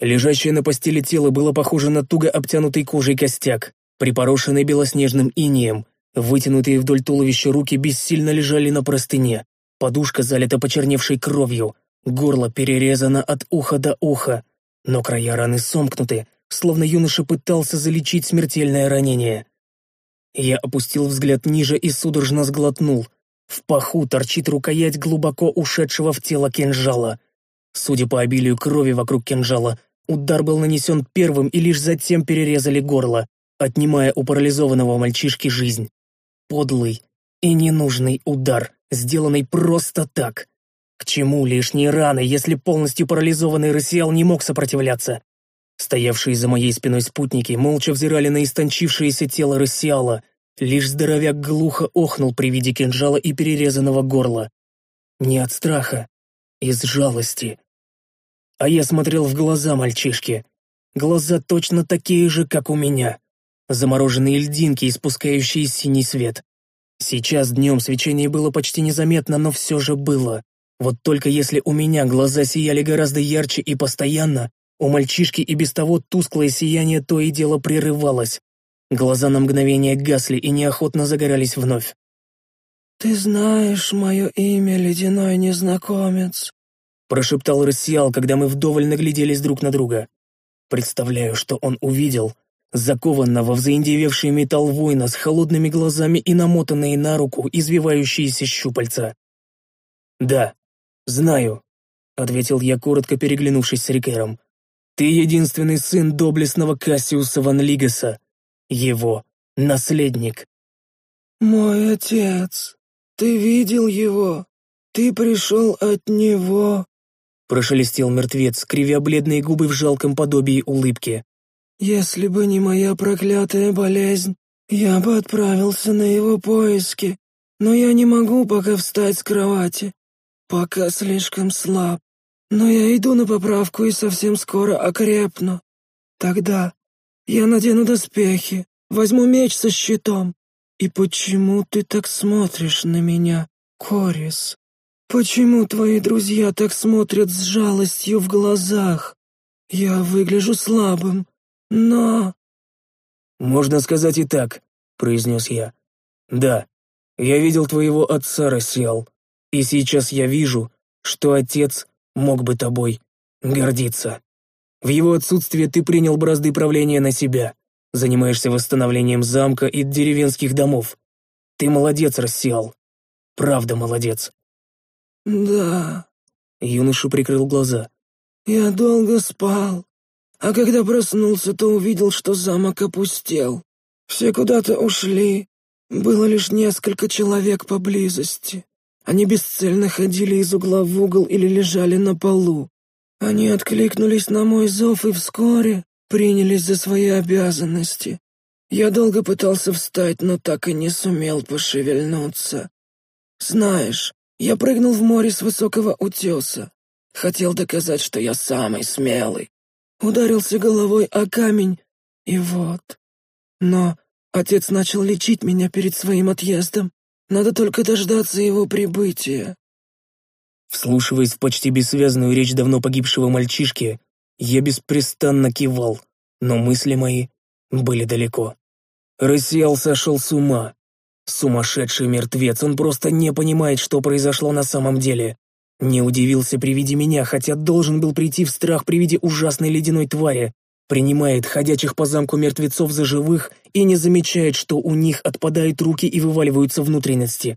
Лежащее на постели тело было похоже на туго обтянутый кожей костяк, припорошенный белоснежным инеем, вытянутые вдоль туловища руки бессильно лежали на простыне, подушка залита почерневшей кровью, горло перерезано от уха до уха, но края раны сомкнуты, словно юноша пытался залечить смертельное ранение. Я опустил взгляд ниже и судорожно сглотнул. В паху торчит рукоять глубоко ушедшего в тело кинжала. Судя по обилию крови вокруг кинжала, удар был нанесен первым и лишь затем перерезали горло, отнимая у парализованного мальчишки жизнь. Подлый и ненужный удар, сделанный просто так. К чему лишние раны, если полностью парализованный Рассиал не мог сопротивляться? Стоявшие за моей спиной спутники молча взирали на истончившееся тело Рассиала. Лишь здоровяк глухо охнул при виде кинжала и перерезанного горла. Не от страха, из жалости. А я смотрел в глаза мальчишки. Глаза точно такие же, как у меня. Замороженные льдинки, испускающие синий свет. Сейчас днем свечение было почти незаметно, но все же было. Вот только если у меня глаза сияли гораздо ярче и постоянно, у мальчишки и без того тусклое сияние то и дело прерывалось. Глаза на мгновение гасли и неохотно загорались вновь. «Ты знаешь мое имя, ледяной незнакомец», прошептал Рассиал, когда мы вдоволь нагляделись друг на друга. Представляю, что он увидел, закованного в заиндевевший металл воина с холодными глазами и намотанные на руку извивающиеся щупальца. «Да, знаю», — ответил я, коротко переглянувшись с Рикером. «Ты единственный сын доблестного Кассиуса Ван Лигаса, его наследник». «Мой отец, ты видел его? Ты пришел от него?» Прошелестел мертвец, кривя бледные губы в жалком подобии улыбки. «Если бы не моя проклятая болезнь, я бы отправился на его поиски, но я не могу пока встать с кровати, пока слишком слаб. Но я иду на поправку и совсем скоро окрепну. Тогда я надену доспехи, возьму меч со щитом. И почему ты так смотришь на меня, Корис?» «Почему твои друзья так смотрят с жалостью в глазах? Я выгляжу слабым, но...» «Можно сказать и так», — произнес я. «Да, я видел твоего отца, Рассиал, и сейчас я вижу, что отец мог бы тобой гордиться. В его отсутствие ты принял бразды правления на себя, занимаешься восстановлением замка и деревенских домов. Ты молодец, Рассиал. Правда молодец. «Да...» Юноша прикрыл глаза. «Я долго спал, а когда проснулся, то увидел, что замок опустел. Все куда-то ушли, было лишь несколько человек поблизости. Они бесцельно ходили из угла в угол или лежали на полу. Они откликнулись на мой зов и вскоре принялись за свои обязанности. Я долго пытался встать, но так и не сумел пошевельнуться. Знаешь, я прыгнул в море с высокого утеса. Хотел доказать, что я самый смелый. Ударился головой о камень, и вот. Но отец начал лечить меня перед своим отъездом. Надо только дождаться его прибытия. Вслушиваясь в почти бессвязную речь давно погибшего мальчишки, я беспрестанно кивал, но мысли мои были далеко. Рассиал сошел с ума. Сумасшедший мертвец, он просто не понимает, что произошло на самом деле. Не удивился при виде меня, хотя должен был прийти в страх при виде ужасной ледяной твари. Принимает ходячих по замку мертвецов за живых и не замечает, что у них отпадают руки и вываливаются внутренности.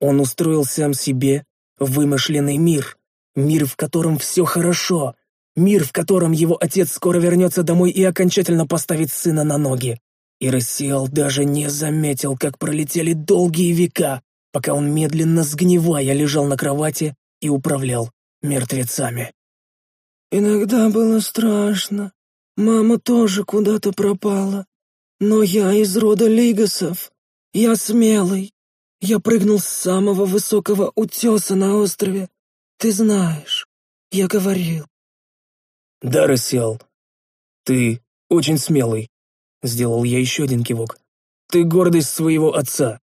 Он устроил сам себе вымышленный мир. Мир, в котором все хорошо. Мир, в котором его отец скоро вернется домой и окончательно поставит сына на ноги. И Рассиал даже не заметил, как пролетели долгие века, пока он медленно сгнивая лежал на кровати и управлял мертвецами. «Иногда было страшно. Мама тоже куда-то пропала. Но я из рода Лигасов. Я смелый. Я прыгнул с самого высокого утеса на острове. Ты знаешь, я говорил». «Да, Рассел, ты очень смелый», — сделал я еще один кивок. «Ты гордость своего отца».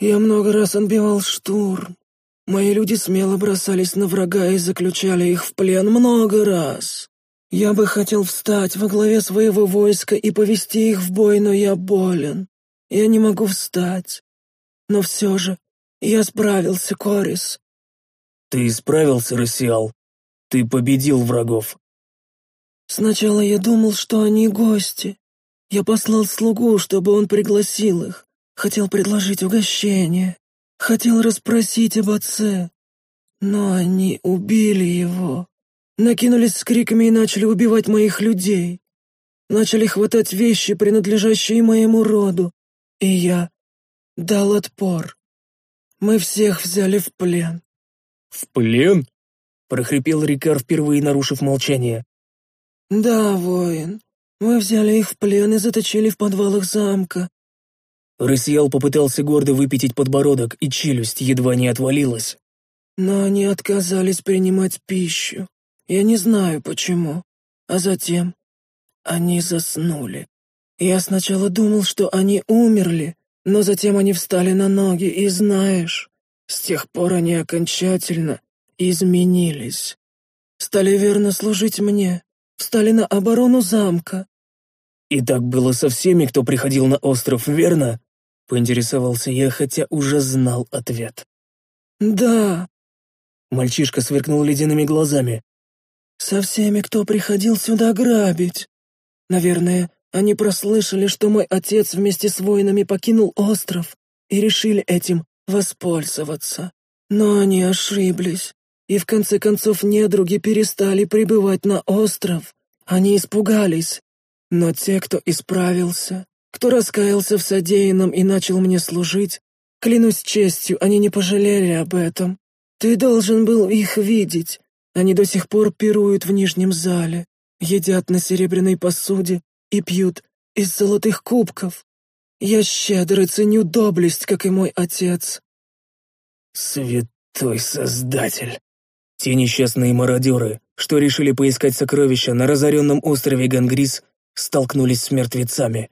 «Я много раз отбивал штурм. Мои люди смело бросались на врага и заключали их в плен много раз. Я бы хотел встать во главе своего войска и повести их в бой, но я болен. Я не могу встать. Но все же я справился, Корис. Ты справился, Рассиал. Ты победил врагов. Сначала я думал, что они гости. Я послал слугу, чтобы он пригласил их. Хотел предложить угощение. Хотел расспросить об отце. Но они убили его. Накинулись с криками и начали убивать моих людей. Начали хватать вещи, принадлежащие моему роду. И я дал отпор. Мы всех взяли в плен. «В плен?» — прохрипел Рикар, впервые нарушив молчание. «Да, воин. Мы взяли их в плен и заточили в подвалах замка. Рысьял попытался гордо выпятить подбородок, и челюсть едва не отвалилась. Но они отказались принимать пищу. Я не знаю почему. А затем они заснули. Я сначала думал, что они умерли, но затем они встали на ноги, и знаешь, с тех пор они окончательно изменились. Стали верно служить мне, встали на оборону замка. И так было со всеми, кто приходил на остров, верно? Поинтересовался я, хотя уже знал ответ. «Да». Мальчишка сверкнул ледяными глазами. «Со всеми, кто приходил сюда грабить. Наверное, они прослышали, что мой отец вместе с воинами покинул остров и решили этим воспользоваться. Но они ошиблись, и в конце концов недруги перестали прибывать на остров. Они испугались. Но те, кто исправился, кто раскаялся в содеянном и начал мне служить, клянусь честью, они не пожалели об этом. Ты должен был их видеть. Они до сих пор пируют в нижнем зале, едят на серебряной посуде и пьют из золотых кубков. Я щедро ценю доблесть, как и мой отец. Святой Создатель. Те несчастные мародеры, что решили поискать сокровища на разоренном острове Гангрис, столкнулись с мертвецами.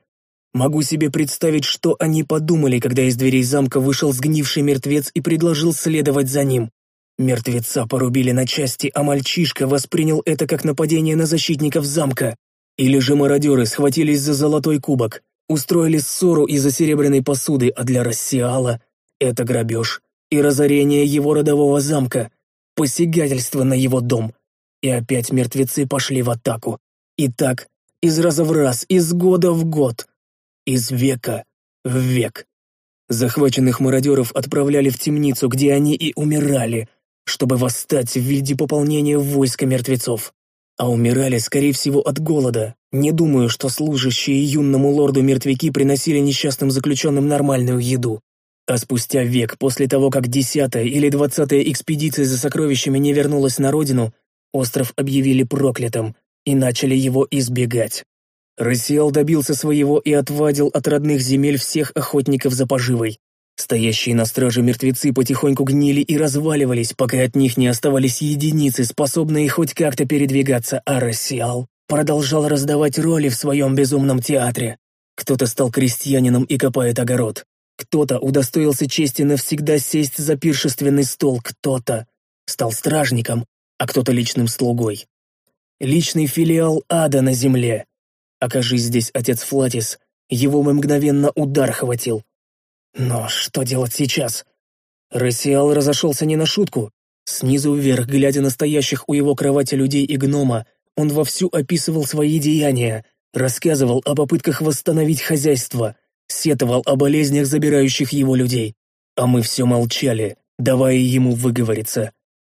Могу себе представить, что они подумали, когда из дверей замка вышел сгнивший мертвец и предложил следовать за ним. Мертвеца порубили на части, а мальчишка воспринял это как нападение на защитников замка. Или же мародеры схватились за золотой кубок, устроили ссору из-за серебряной посуды, а для Рассиала это грабеж и разорение его родового замка, посягательство на его дом. И опять мертвецы пошли в атаку. И так, из раза в раз, из года в год из века в век. Захваченных мародеров отправляли в темницу, где они и умирали, чтобы восстать в виде пополнения войска мертвецов. А умирали, скорее всего, от голода. Не думаю, что служащие юному лорду мертвяки приносили несчастным заключенным нормальную еду. А спустя век, после того, как десятая или двадцатая экспедиция за сокровищами не вернулась на родину, остров объявили проклятым и начали его избегать. Рассиал добился своего и отвадил от родных земель всех охотников за поживой. Стоящие на страже мертвецы потихоньку гнили и разваливались, пока от них не оставались единицы, способные хоть как-то передвигаться, а Рассиал продолжал раздавать роли в своем безумном театре. Кто-то стал крестьянином и копает огород. Кто-то удостоился чести навсегда сесть за пиршественный стол, кто-то стал стражником, а кто-то личным слугой. Личный филиал ада на земле, Окажись здесь отец Флатис, его бы мгновенно удар хватил. Но что делать сейчас? Рассиал разошелся не на шутку. Снизу вверх, глядя на стоящих у его кровати людей и гнома, он вовсю описывал свои деяния, рассказывал о попытках восстановить хозяйство, сетовал о болезнях, забирающих его людей. А мы все молчали, давая ему выговориться.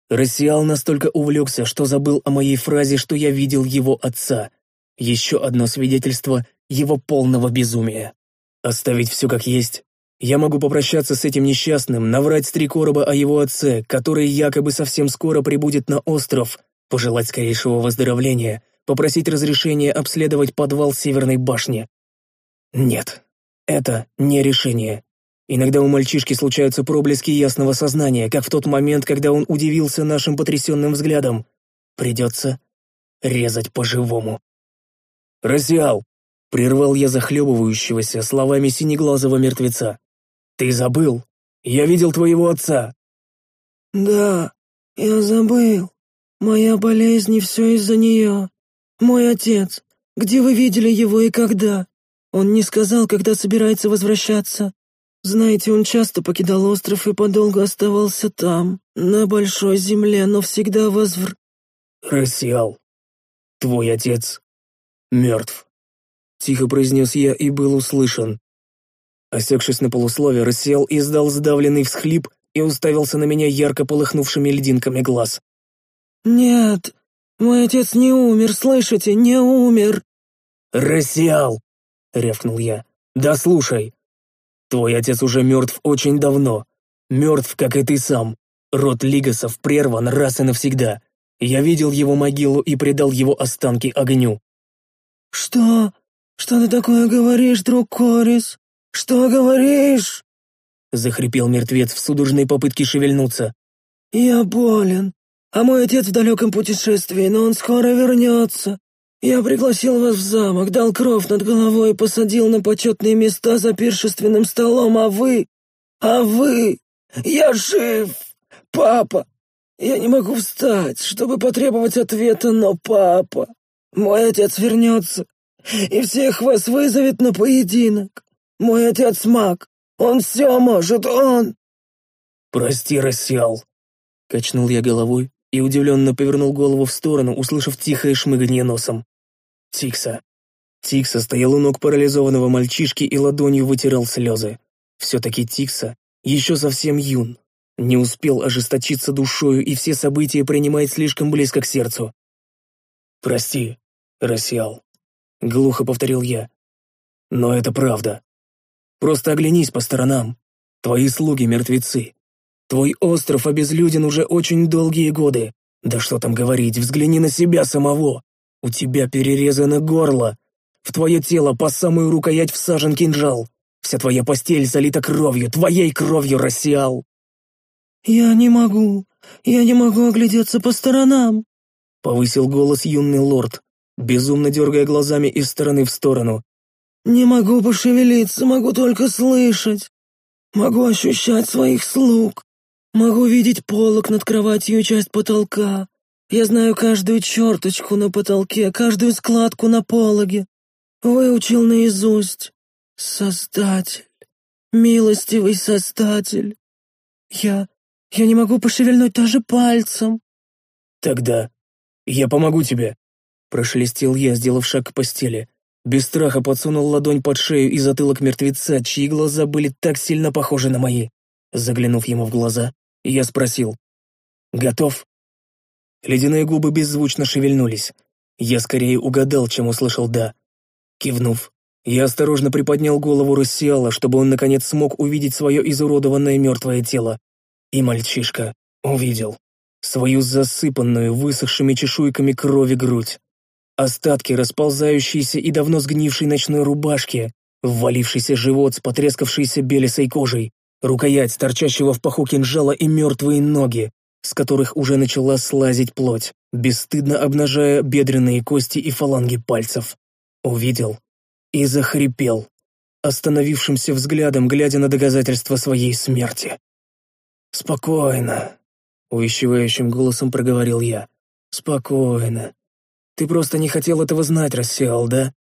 Рассиал настолько увлекся, что забыл о моей фразе, что я видел его отца. Еще одно свидетельство его полного безумия. Оставить все как есть. Я могу попрощаться с этим несчастным, наврать три короба о его отце, который якобы совсем скоро прибудет на остров, пожелать скорейшего выздоровления, попросить разрешения обследовать подвал Северной башни. Нет, это не решение. Иногда у мальчишки случаются проблески ясного сознания, как в тот момент, когда он удивился нашим потрясенным взглядом. Придется резать по-живому. «Рассиал!» — прервал я захлебывающегося словами синеглазого мертвеца. «Ты забыл? Я видел твоего отца!» «Да, я забыл. Моя болезнь и все из-за нее. Мой отец. Где вы видели его и когда? Он не сказал, когда собирается возвращаться. Знаете, он часто покидал остров и подолгу оставался там, на большой земле, но всегда возвр...» «Рассиал, твой отец мертв», — тихо произнес я и был услышан. Осекшись на полусловие, Рассиал издал сдавленный всхлип и уставился на меня ярко полыхнувшими льдинками глаз. «Нет, мой отец не умер, слышите, не умер!» «Рассиал!» — рявкнул я. «Да слушай, твой отец уже мертв очень давно. Мертв, как и ты сам. Род Лигасов прерван раз и навсегда. Я видел его могилу и предал его останки огню». «Что? Что ты такое говоришь, друг Корис? Что говоришь?» Захрипел мертвец в судорожной попытке шевельнуться. «Я болен, а мой отец в далеком путешествии, но он скоро вернется. Я пригласил вас в замок, дал кров над головой и посадил на почетные места за пиршественным столом, а вы... А вы... Я жив! Папа! Я не могу встать, чтобы потребовать ответа, но папа... Мой отец вернется и всех вас вызовет на поединок. Мой отец маг, он все может, он...» «Прости, Рассиал», — качнул я головой и удивленно повернул голову в сторону, услышав тихое шмыганье носом. Тикса. Тикса стоял у ног парализованного мальчишки и ладонью вытирал слезы. Все-таки Тикса еще совсем юн, не успел ожесточиться душою и все события принимает слишком близко к сердцу. «Прости, Рассиал», — глухо повторил я. «Но это правда. Просто оглянись по сторонам. Твои слуги мертвецы. Твой остров обезлюден уже очень долгие годы. Да что там говорить, взгляни на себя самого. У тебя перерезано горло. В твое тело по самую рукоять всажен кинжал. Вся твоя постель залита кровью, твоей кровью, Рассиал. «Я не могу, я не могу оглядеться по сторонам», — повысил голос юный лорд, безумно дергая глазами из стороны в сторону. «Не могу пошевелиться, могу только слышать. Могу ощущать своих слуг. Могу видеть полок над кроватью и часть потолка. Я знаю каждую черточку на потолке, каждую складку на пологе. Выучил наизусть. Создатель. Милостивый Создатель. Я... я не могу пошевельнуть даже пальцем. Тогда я помогу тебе. Прошелестел я, сделав шаг к постели. Без страха подсунул ладонь под шею и затылок мертвеца, чьи глаза были так сильно похожи на мои. Заглянув ему в глаза, я спросил. «Готов?» Ледяные губы беззвучно шевельнулись. Я скорее угадал, чем услышал «да». Кивнув, я осторожно приподнял голову Руссиала, чтобы он наконец смог увидеть свое изуродованное мертвое тело. И мальчишка увидел свою засыпанную высохшими чешуйками крови грудь. Остатки расползающейся и давно сгнившей ночной рубашки, ввалившийся живот с потрескавшейся белесой кожей, рукоять торчащего в паху кинжала и мертвые ноги, с которых уже начала слазить плоть, бесстыдно обнажая бедренные кости и фаланги пальцев. Увидел и захрипел, остановившимся взглядом, глядя на доказательства своей смерти. «Спокойно», — увещевающим голосом проговорил я. «Спокойно. Ты просто не хотел этого знать, Рассиал, да?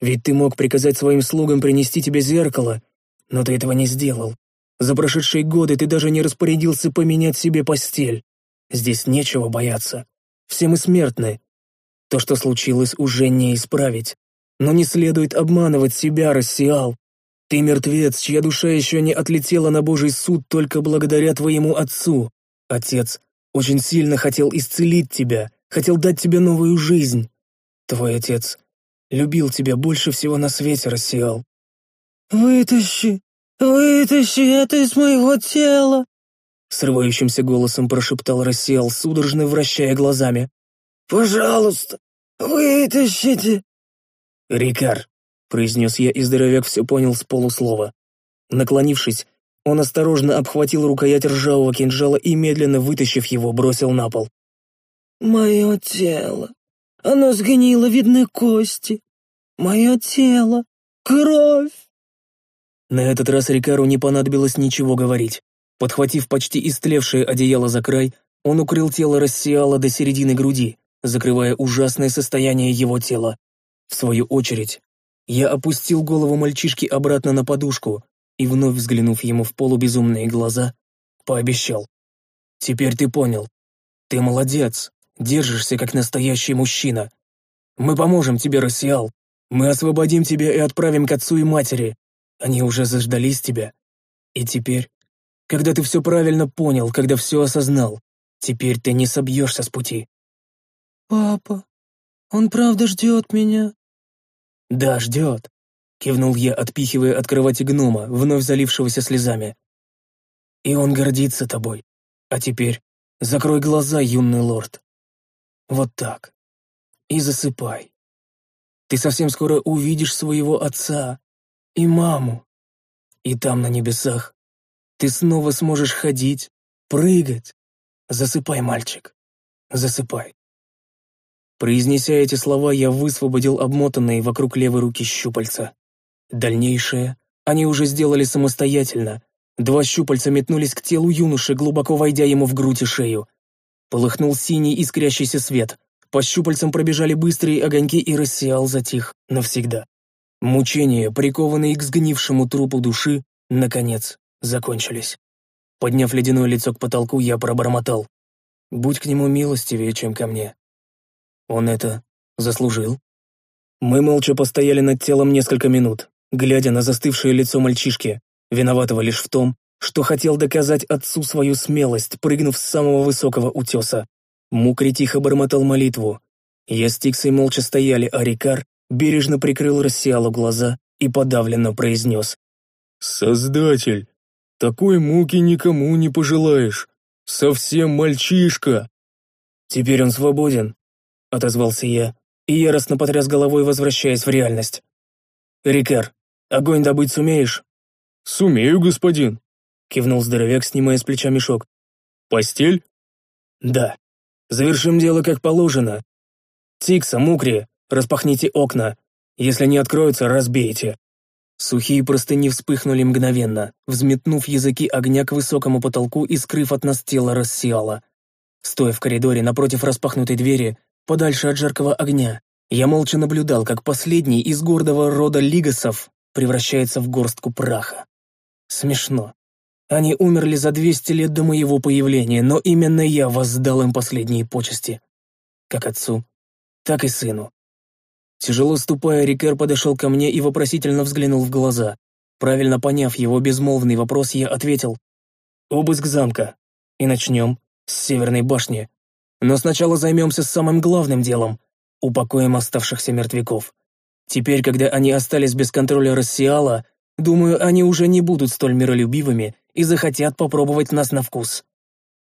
Ведь ты мог приказать своим слугам принести тебе зеркало, но ты этого не сделал. За прошедшие годы ты даже не распорядился поменять себе постель. Здесь нечего бояться. Все мы смертны. То, что случилось, уже не исправить. Но не следует обманывать себя, Рассиал. Ты мертвец, чья душа еще не отлетела на Божий суд только благодаря твоему отцу. Отец очень сильно хотел исцелить тебя, хотел дать тебе новую жизнь. Твой отец любил тебя больше всего на свете, Рассиал. «Вытащи, вытащи это из моего тела!» Срывающимся голосом прошептал Рассиал, судорожно вращая глазами. «Пожалуйста, вытащите!» «Рикар», — произнес я, и здоровяк все понял с полуслова. Наклонившись, Он осторожно обхватил рукоять ржавого кинжала и, медленно вытащив его, бросил на пол. «Мое тело. Оно сгнило, видны кости. Мое тело. Кровь!» На этот раз Рикару не понадобилось ничего говорить. Подхватив почти истлевшее одеяло за край, он укрыл тело Рассиала до середины груди, закрывая ужасное состояние его тела. В свою очередь, я опустил голову мальчишки обратно на подушку и, вновь взглянув ему в полубезумные глаза, пообещал. «Теперь ты понял. Ты молодец, держишься как настоящий мужчина. Мы поможем тебе, Рассиал. Мы освободим тебя и отправим к отцу и матери. Они уже заждались тебя. И теперь, когда ты все правильно понял, когда все осознал, теперь ты не собьешься с пути». «Папа, он правда ждет меня?» «Да, ждет», — кивнул я, отпихивая от кровати гнома, вновь залившегося слезами. «И он гордится тобой. А теперь закрой глаза, юный лорд. Вот так. И засыпай. Ты совсем скоро увидишь своего отца и маму. И там, на небесах, ты снова сможешь ходить, прыгать. Засыпай, мальчик, засыпай». Произнеся эти слова, я высвободил обмотанные вокруг левой руки щупальца. Дальнейшее они уже сделали самостоятельно. Два щупальца метнулись к телу юноши, глубоко войдя ему в грудь и шею. Полыхнул синий искрящийся свет. По щупальцам пробежали быстрые огоньки, и рассеял затих навсегда. Мучения, прикованные к сгнившему трупу души, наконец, закончились. Подняв ледяное лицо к потолку, я пробормотал. «Будь к нему милостивее, чем ко мне». Он это заслужил. Мы молча постояли над телом несколько минут, глядя на застывшее лицо мальчишки, виноватого лишь в том, что хотел доказать отцу свою смелость, прыгнув с самого высокого утеса. Мукри тихо бормотал молитву. Я с Тиксой молча стояли, а Рикар бережно прикрыл Рассиалу глаза и подавленно произнес. «Создатель, такой муки никому не пожелаешь. Совсем мальчишка!» «Теперь он свободен», отозвался я и яростно потряс головой, возвращаясь в реальность. «Рикар, огонь добыть сумеешь?» «Сумею, господин», — кивнул здоровяк, снимая с плеча мешок. «Постель?» «Да. Завершим дело как положено. Тикса, Мукри, распахните окна. Если не откроются, разбейте». Сухие простыни вспыхнули мгновенно, взметнув языки огня к высокому потолку и скрыв от нас тело рассиала. Стоя в коридоре напротив распахнутой двери, подальше от жаркого огня. Я молча наблюдал, как последний из гордого рода лигасов превращается в горстку праха. Смешно. Они умерли за 200 лет до моего появления, но именно я воздал им последние почести. Как отцу, так и сыну. Тяжело ступая, Рикер подошел ко мне и вопросительно взглянул в глаза. Правильно поняв его безмолвный вопрос, я ответил. «Обыск замка. И начнем с Северной башни. Но сначала займемся самым главным делом — упокоим оставшихся мертвяков. Теперь, когда они остались без контроля Рассиала, думаю, они уже не будут столь миролюбивыми и захотят попробовать нас на вкус».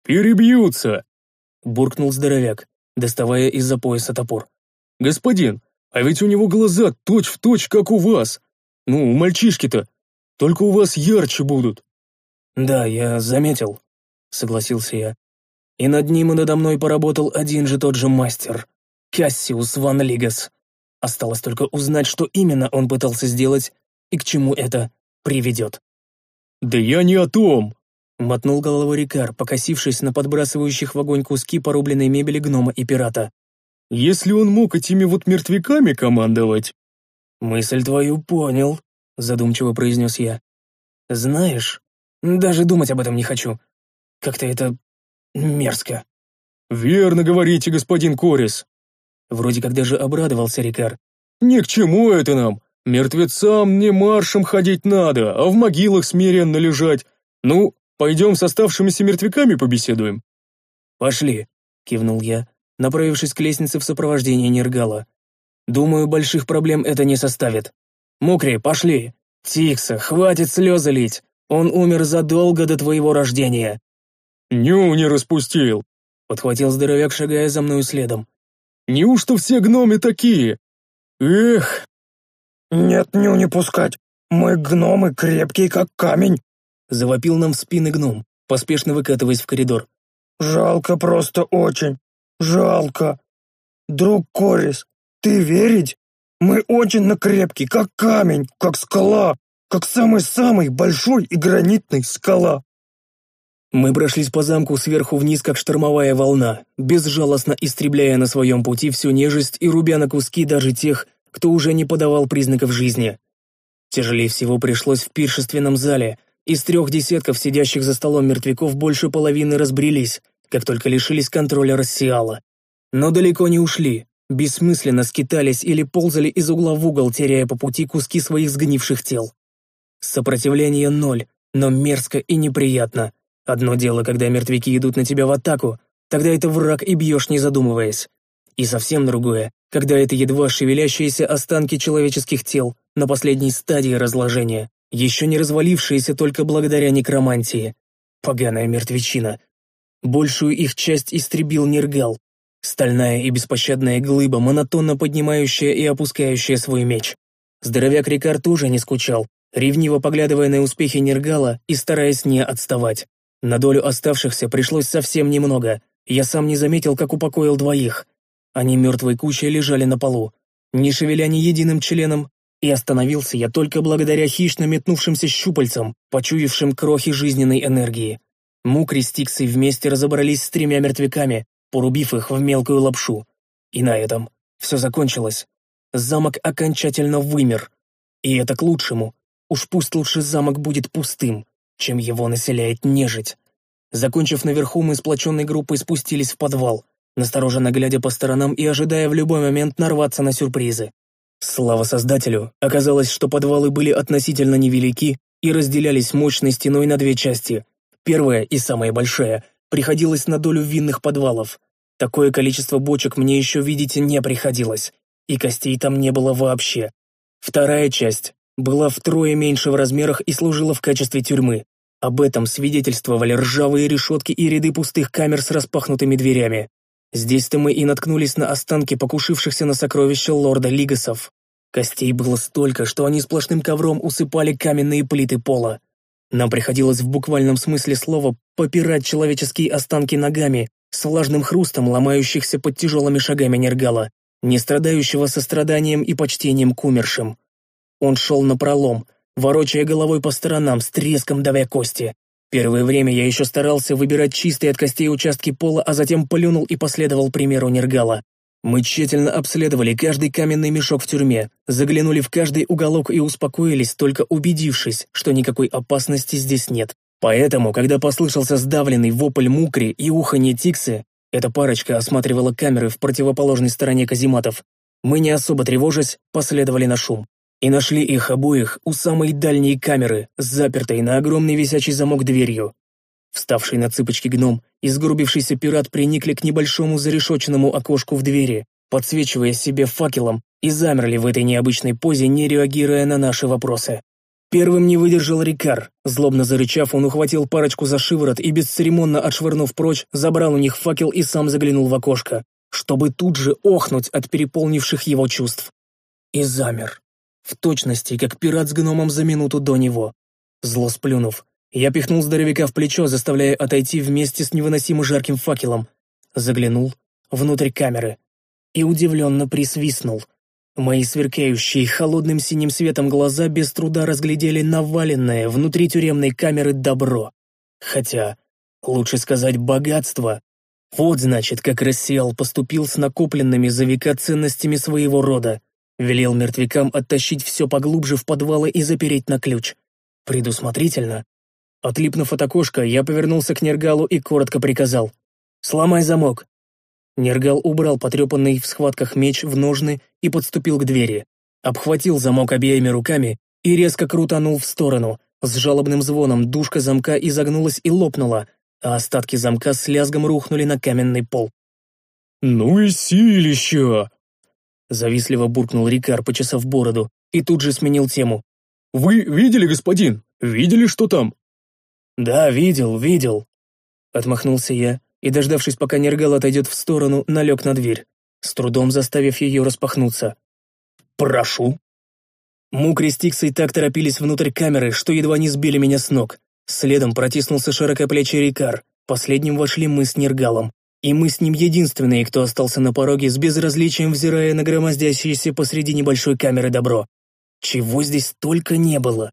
«Перебьются!» — буркнул здоровяк, доставая из-за пояса топор. «Господин, а ведь у него глаза точь-в-точь, точь, как у вас. Ну, у мальчишки-то. Только у вас ярче будут». «Да, я заметил», — согласился я. И над ним и надо мной поработал один же тот же мастер — Кассиус Ван Лигас. Осталось только узнать, что именно он пытался сделать и к чему это приведет. «Да я не о том!» — мотнул головой Рикар, покосившись на подбрасывающих в огонь куски порубленной мебели гнома и пирата. «Если он мог этими вот мертвяками командовать...» «Мысль твою понял», — задумчиво произнес я. «Знаешь, даже думать об этом не хочу. Как-то это Мерзко. Верно говорите, господин Корис. Вроде как даже обрадовался Рикар. Ни к чему это нам. Мертвецам не маршем ходить надо, а в могилах смиренно лежать. Ну, пойдем с оставшимися мертвяками побеседуем. Пошли, кивнул я, направившись к лестнице в сопровождении Нергала. Думаю, больших проблем это не составит. Мокри, пошли. Тикса, хватит слезы лить. Он умер задолго до твоего рождения. «Ню не распустил», — подхватил здоровяк, шагая за мною следом. «Неужто все гномы такие? Эх!» «Нет, ню не пускать. Мы гномы крепкие, как камень», Завопил нам в спины гном, поспешно выкатываясь в коридор. «Жалко просто очень. Жалко. Друг Корис, ты верить? Мы очень накрепки, как камень, как скала, как самый-самый большой и гранитный скала. Мы прошлись по замку сверху вниз, как штормовая волна, безжалостно истребляя на своем пути всю нежесть и рубя на куски даже тех, кто уже не подавал признаков жизни. Тяжелее всего пришлось в пиршественном зале. Из трех десятков сидящих за столом мертвяков больше половины разбрелись, как только лишились контроля Рассиала. Но далеко не ушли, бессмысленно скитались или ползали из угла в угол, теряя по пути куски своих сгнивших тел. Сопротивление ноль, но мерзко и неприятно. Одно дело, когда мертвяки идут на тебя в атаку, тогда это враг и бьешь, не задумываясь. И совсем другое, когда это едва шевелящиеся останки человеческих тел на последней стадии разложения, еще не развалившиеся только благодаря некромантии. Поганая мертвечина. Большую их часть истребил Нергал. Стальная и беспощадная глыба, монотонно поднимающая и опускающая свой меч. Здоровяк Рикар тоже не скучал, ревниво поглядывая на успехи Нергала и стараясь не отставать. На долю оставшихся пришлось совсем немного. Я сам не заметил, как упокоил двоих. Они мертвой кучей лежали на полу, не шевеля ни единым членом, и остановился я только благодаря хищно метнувшимся щупальцам, почуявшим крохи жизненной энергии. Мукри с Тиксой вместе разобрались с тремя мертвяками, порубив их в мелкую лапшу. И на этом все закончилось. Замок окончательно вымер. И это к лучшему. Уж пусть лучше замок будет пустым, чем его населяет нежить. Закончив наверху, мы сплоченной группой спустились в подвал, настороженно глядя по сторонам и ожидая в любой момент нарваться на сюрпризы. Слава Создателю, оказалось, что подвалы были относительно невелики и разделялись мощной стеной на две части. Первая и самая большая приходилась на долю винных подвалов. Такое количество бочек мне еще видеть не приходилось, и костей там не было вообще. Вторая часть была втрое меньше в размерах и служила в качестве тюрьмы. Об этом свидетельствовали ржавые решетки и ряды пустых камер с распахнутыми дверями. Здесь-то мы и наткнулись на останки покушившихся на сокровища лорда Лигасов. Костей было столько, что они сплошным ковром усыпали каменные плиты пола. Нам приходилось в буквальном смысле слова попирать человеческие останки ногами с влажным хрустом, ломающихся под тяжелыми шагами Нергала, не страдающего состраданием и почтением к умершим. Он шел напролом, ворочая головой по сторонам, с треском давя кости. Первое время я еще старался выбирать чистые от костей участки пола, а затем плюнул и последовал примеру Нергала. Мы тщательно обследовали каждый каменный мешок в тюрьме, заглянули в каждый уголок и успокоились, только убедившись, что никакой опасности здесь нет. Поэтому, когда послышался сдавленный вопль Мукри и уханье Тиксы, эта парочка осматривала камеры в противоположной стороне казематов, мы, не особо тревожась, последовали на шум и нашли их обоих у самой дальней камеры, запертой на огромный висячий замок дверью. Вставший на цыпочки гном и сгрубившийся пират приникли к небольшому зарешоченному окошку в двери, подсвечивая себе факелом, и замерли в этой необычной позе, не реагируя на наши вопросы. Первым не выдержал Рикар. Злобно зарычав, он ухватил парочку за шиворот и, бесцеремонно отшвырнув прочь, забрал у них факел и сам заглянул в окошко, чтобы тут же охнуть от переполнивших его чувств. И замер. В точности, как пират с гномом за минуту до него. Зло сплюнув, я пихнул здоровяка в плечо, заставляя отойти вместе с невыносимо жарким факелом. Заглянул внутрь камеры и удивленно присвистнул. Мои сверкающие холодным синим светом глаза без труда разглядели наваленное внутри тюремной камеры добро. Хотя, лучше сказать, богатство. Вот, значит, как Рассиал поступил с накопленными за века ценностями своего рода. Велел мертвякам оттащить все поглубже в подвалы и запереть на ключ. Предусмотрительно. Отлипнув от окошка, я повернулся к Нергалу и коротко приказал. «Сломай замок!» Нергал убрал потрепанный в схватках меч в ножны и подступил к двери. Обхватил замок обеими руками и резко крутанул в сторону. С жалобным звоном душка замка изогнулась и лопнула, а остатки замка с лязгом рухнули на каменный пол. «Ну и силища!» Завистливо буркнул Рикар, почесав бороду, и тут же сменил тему. «Вы видели, господин? Видели, что там?» «Да, видел, видел», — отмахнулся я, и, дождавшись, пока Нергал отойдет в сторону, налег на дверь, с трудом заставив ее распахнуться. «Прошу». Мукри с Тиксой так торопились внутрь камеры, что едва не сбили меня с ног. Следом протиснулся широкоплечий Рикар. Последним вошли мы с Нергалом. И мы с ним единственные, кто остался на пороге с безразличием, взирая на громоздящееся посреди небольшой камеры добро. Чего здесь только не было.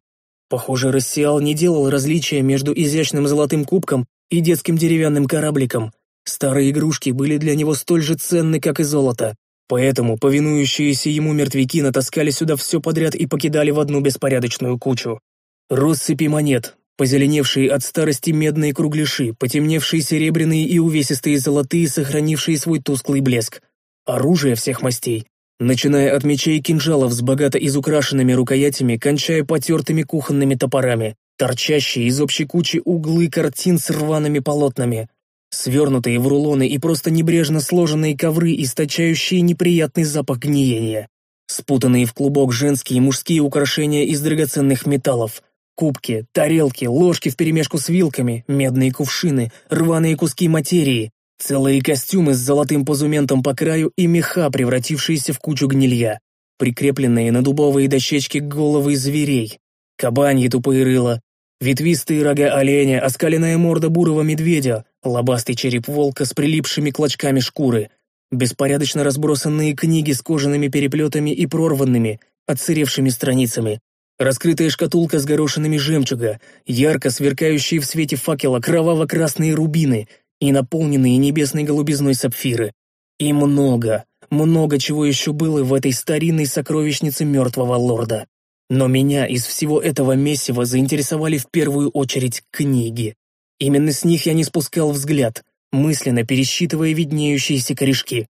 Похоже, Рассиал не делал различия между изящным золотым кубком и детским деревянным корабликом. Старые игрушки были для него столь же ценны, как и золото. Поэтому повинующиеся ему мертвяки натаскали сюда все подряд и покидали в одну беспорядочную кучу. Россыпи монет, позеленевшие от старости медные кругляши, потемневшие серебряные и увесистые золотые, сохранившие свой тусклый блеск. Оружие всех мастей, начиная от мечей и кинжалов с богато изукрашенными рукоятями, кончая потертыми кухонными топорами, торчащие из общей кучи углы картин с рваными полотнами, свернутые в рулоны и просто небрежно сложенные ковры, источающие неприятный запах гниения, спутанные в клубок женские и мужские украшения из драгоценных металлов, кубки, тарелки, ложки вперемешку с вилками, медные кувшины, рваные куски материи, целые костюмы с золотым позументом по краю и меха, превратившиеся в кучу гнилья, прикрепленные на дубовые дощечки головы зверей, кабаньи тупые рыла, ветвистые рога оленя, оскаленная морда бурого медведя, лобастый череп волка с прилипшими клочками шкуры, беспорядочно разбросанные книги с кожаными переплетами и прорванными, отсыревшими страницами, раскрытая шкатулка с горошинами жемчуга, ярко сверкающие в свете факела кроваво-красные рубины и наполненные небесной голубизной сапфиры. И много, много чего еще было в этой старинной сокровищнице мертвого лорда. Но меня из всего этого месива заинтересовали в первую очередь книги. Именно с них я не спускал взгляд, мысленно пересчитывая виднеющиеся корешки.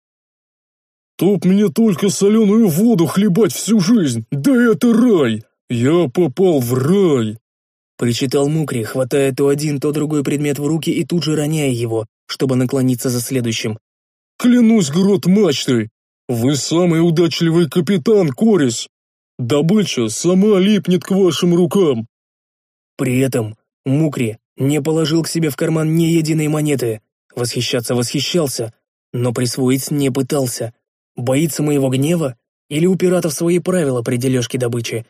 «Топ мне только соленую воду хлебать всю жизнь, да это рай! Я попал в рай!» Причитал Мукри, хватая то один, то другой предмет в руки и тут же роняя его, чтобы наклониться за следующим. «Клянусь грот мачтой! Вы самый удачливый капитан, Корис! Добыча сама липнет к вашим рукам!» При этом Мукри не положил к себе в карман ни единой монеты. Восхищаться восхищался, но присвоить не пытался. Боится моего гнева? Или у пиратов свои правила при дележке добычи?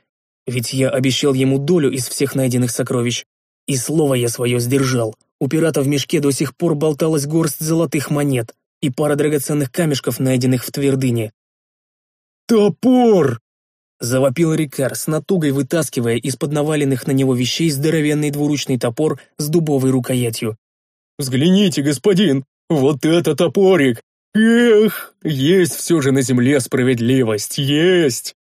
Ведь я обещал ему долю из всех найденных сокровищ. И слово я свое сдержал. У пирата в мешке до сих пор болталась горсть золотых монет и пара драгоценных камешков, найденных в твердыне. «Топор!» Завопил Рикар, с натугой вытаскивая из-под наваленных на него вещей здоровенный двуручный топор с дубовой рукоятью. «Взгляните, господин, вот это топорик! Эх, есть все же на земле справедливость, есть!»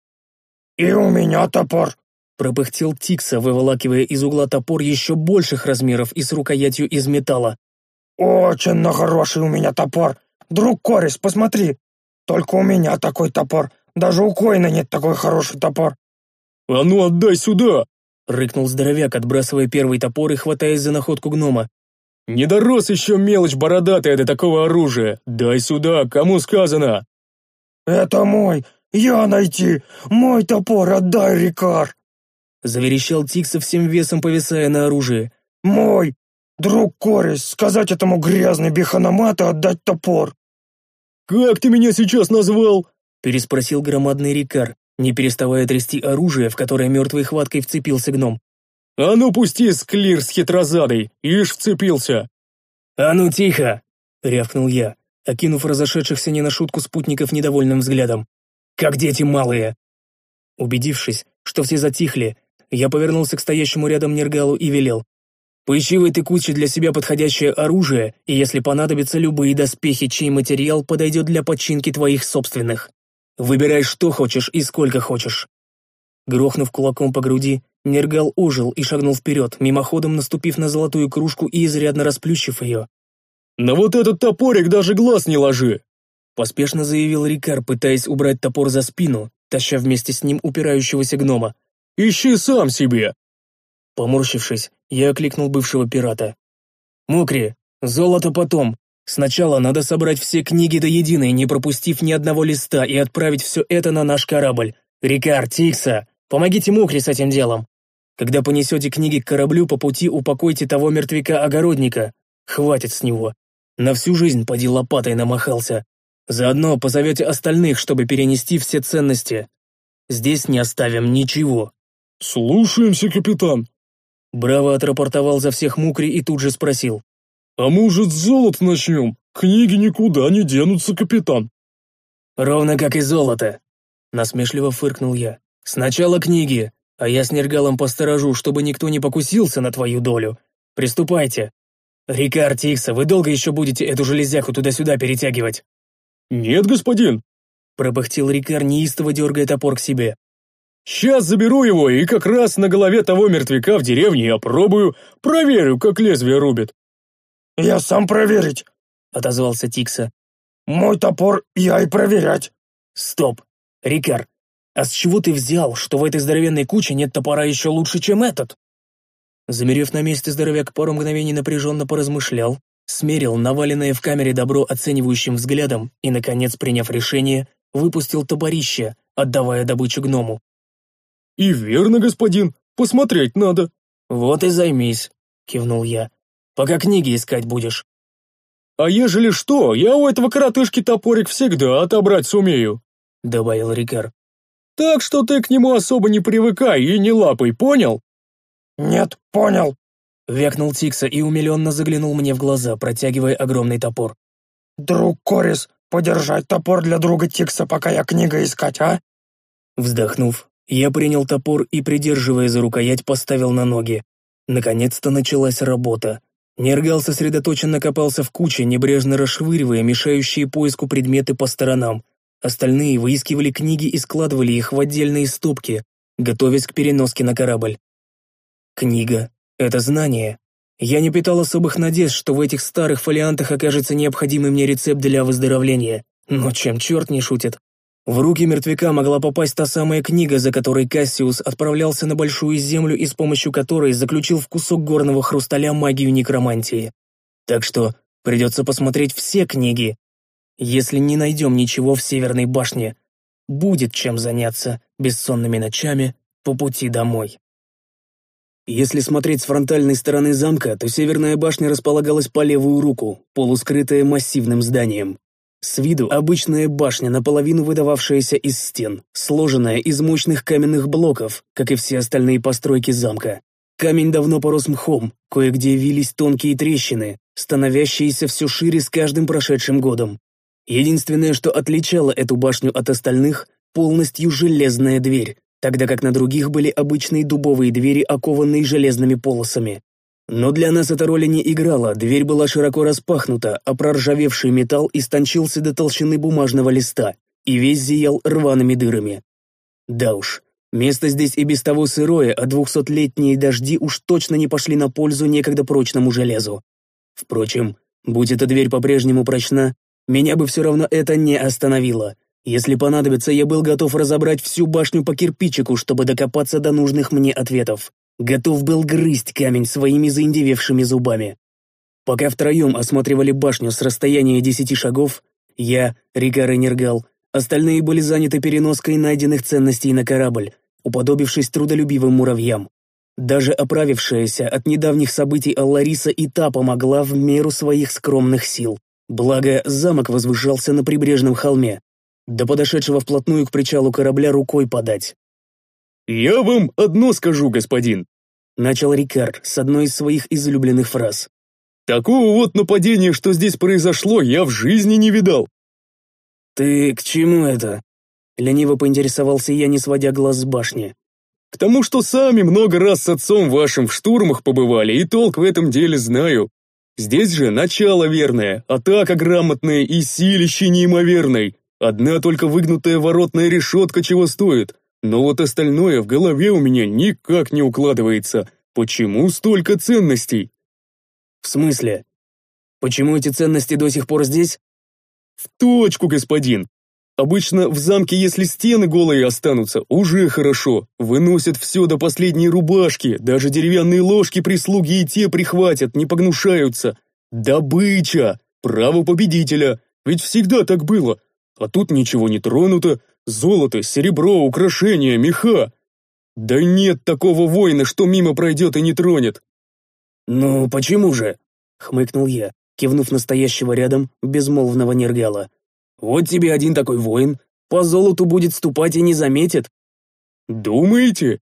«И у меня топор!» пропыхтел Тикса, выволакивая из угла топор еще больших размеров и с рукоятью из металла. «Очень на хороший у меня топор! Друг Корис, посмотри! Только у меня такой топор, даже у Коина нет такой хороший топор. «А ну отдай сюда!» — рыкнул здоровяк, отбрасывая первый топор и хватаясь за находку гнома. «Не дорос еще мелочь бородатая до такого оружия! Дай сюда, кому сказано!» «Это мой! Я найти! Мой топор отдай, Рикар!» Заверещал Тикса всем весом, повисая на оружие. «Мой! Друг Корис, сказать этому грязный биханомату отдать топор!» «Как ты меня сейчас назвал?» переспросил громадный Рикар, не переставая трясти оружие, в которое мертвой хваткой вцепился гном. «А ну пусти, склир с хитрозадой, ишь вцепился!» «А ну тихо!» — рявкнул я, окинув разошедшихся не на шутку спутников недовольным взглядом. «Как дети малые!» Убедившись, что все затихли, я повернулся к стоящему рядом Нергалу и велел. «Поищи в этой куче для себя подходящее оружие, и если понадобятся любые доспехи, чей материал подойдет для починки твоих собственных». Выбирай, что хочешь и сколько хочешь». Грохнув кулаком по груди, Нергал ожил и шагнул вперед, мимоходом наступив на золотую кружку и изрядно расплющив ее. «На вот этот топорик даже глаз не ложи!» Поспешно заявил Рикар, пытаясь убрать топор за спину, таща вместе с ним упирающегося гнома. «Ищи сам себе!» Поморщившись, я окликнул бывшего пирата. «Мокри, золото потом, Сначала надо собрать все книги до единой, не пропустив ни одного листа, и отправить все это на наш корабль. Рикар, Тикса, помогите Мукри с этим делом. Когда понесете книги к кораблю, по пути упокойте того мертвяка-огородника. Хватит с него. На всю жизнь поди лопатой намахался. Заодно позовете остальных, чтобы перенести все ценности. Здесь не оставим ничего. «Слушаемся, капитан», Браво отрапортовал за всех Мукри и тут же спросил. «А может, с золота начнем? Книги никуда не денутся, капитан». «Ровно как и золото», — насмешливо фыркнул я. «Сначала книги, а я с Нергалом посторожу, чтобы никто не покусился на твою долю. Приступайте. Рикар Тикса, вы долго еще будете эту железяку туда-сюда перетягивать?» «Нет, господин», — пропыхтел Рикар, неистово дергая топор к себе. Сейчас заберу его и как раз на голове того мертвяка в деревне опробую, проверю, как лезвие рубит». «Я сам проверить», — отозвался Тикса. «Мой топор я и проверять». «Стоп! Рикар, а с чего ты взял, что в этой здоровенной куче нет топора еще лучше, чем этот?» Замерев на месте, здоровяк пару мгновений напряженно поразмышлял, смерил наваленное в камере добро оценивающим взглядом и, наконец, приняв решение, выпустил топорище, отдавая добычу гному. «И верно, господин, посмотреть надо». «Вот и займись», — кивнул я. «Пока книги искать будешь». «А ежели что, я у этого коротышки топорик всегда отобрать сумею», — добавил Рикар. «Так что ты к нему особо не привыкай и не лапай, понял?» «Нет, понял», — вякнул Тикса и умиленно заглянул мне в глаза, протягивая огромный топор. «Друг Корис, подержать топор для друга Тикса, пока я книга искать, а?» Вздохнув, я принял топор и, придерживая за рукоять, поставил на ноги. Наконец-то началась работа. Нергал сосредоточенно копался в куче, небрежно расшвыривая мешающие поиску предметы по сторонам. Остальные выискивали книги и складывали их в отдельные стопки, готовясь к переноске на корабль. Книга — это знание. Я не питал особых надежд, что в этих старых фолиантах окажется необходимый мне рецепт для выздоровления. Но чем черт не шутит. В руки мертвяка могла попасть та самая книга, за которой Кассиус отправлялся на Большую Землю и с помощью которой заключил в кусок горного хрусталя магию некромантии. Так что придется посмотреть все книги. Если не найдем ничего в Северной башне, будет чем заняться бессонными ночами по пути домой. Если смотреть с фронтальной стороны замка, то Северная башня располагалась по левую руку, полускрытая массивным зданием. С виду обычная башня, наполовину выдававшаяся из стен, сложенная из мощных каменных блоков, как и все остальные постройки замка. Камень давно порос мхом, кое-где вились тонкие трещины, становящиеся все шире с каждым прошедшим годом. Единственное, что отличало эту башню от остальных, полностью железная дверь, тогда как на других были обычные дубовые двери, окованные железными полосами. Но для нас эта роли не играла, дверь была широко распахнута, а проржавевший металл истончился до толщины бумажного листа и весь зиял рваными дырами. Да уж, место здесь и без того сырое, а двухсотлетние дожди уж точно не пошли на пользу некогда прочному железу. Впрочем, будь эта дверь по-прежнему прочна, меня бы все равно это не остановило. Если понадобится, я был готов разобрать всю башню по кирпичику, чтобы докопаться до нужных мне ответов готов был грызть камень своими заиндевевшими зубами. Пока втроем осматривали башню с расстояния десяти шагов, я, Рикар и Нергал, остальные были заняты переноской найденных ценностей на корабль, уподобившись трудолюбивым муравьям. Даже оправившаяся от недавних событий Аллариса и та помогла в меру своих скромных сил. Благо, замок возвышался на прибрежном холме. До подошедшего вплотную к причалу корабля рукой подать. «Я вам одно скажу, господин», — начал Рикард с одной из своих излюбленных фраз. «Такого вот нападения, что здесь произошло, я в жизни не видал». «Ты к чему это?» — лениво поинтересовался я, не сводя глаз с башни. «К тому, что сами много раз с отцом вашим в штурмах побывали, и толк в этом деле знаю. Здесь же начало верное, атака грамотная и силище неимоверной. Одна только выгнутая воротная решетка чего стоит. Но вот остальное в голове у меня никак не укладывается. Почему столько ценностей? В смысле? Почему эти ценности до сих пор здесь? В точку, господин. Обычно в замке, если стены голые останутся, уже хорошо. Выносят все до последней рубашки, даже деревянные ложки прислуги и те прихватят, не погнушаются. Добыча! Право победителя! Ведь всегда так было. А тут ничего не тронуто, Золото, серебро, украшения, меха. Да нет такого воина, что мимо пройдет и не тронет. «Ну, почему же?» — хмыкнул я, кивнув настоящего рядом безмолвного нергала. «Вот тебе один такой воин, по золоту будет ступать и не заметит». «Думаете?»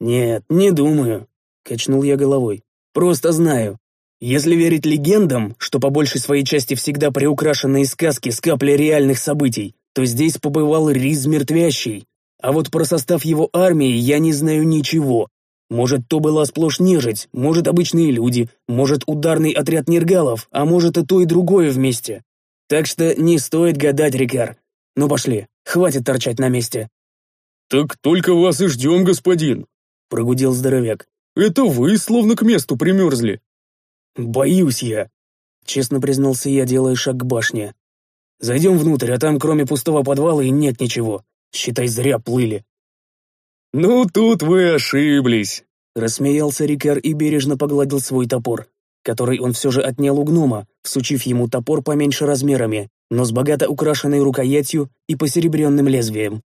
«Нет, не думаю. Качнул я головой. «Просто знаю. Если верить легендам, что по большей своей части всегда приукрашенные сказки с каплей реальных событий, то здесь побывал Риз Мертвящий. А вот про состав его армии я не знаю ничего. Может, то была сплошь нежить, может, обычные люди, может, ударный отряд нергалов, а может, и то, и другое вместе. Так что не стоит гадать, Рикар. Ну пошли, хватит торчать на месте. «Так только вас и ждем, господин», — прогудел здоровяк. «Это вы словно к месту примерзли». «Боюсь я», — честно признался я, делая шаг к башне. «Зайдем внутрь, а там кроме пустого подвала и нет ничего. Считай, зря плыли». «Ну, тут вы ошиблись», — рассмеялся Рикар и бережно погладил свой топор, который он все же отнял у гнома, всучив ему топор поменьше размерами, но с богато украшенной рукоятью и посеребренным лезвием.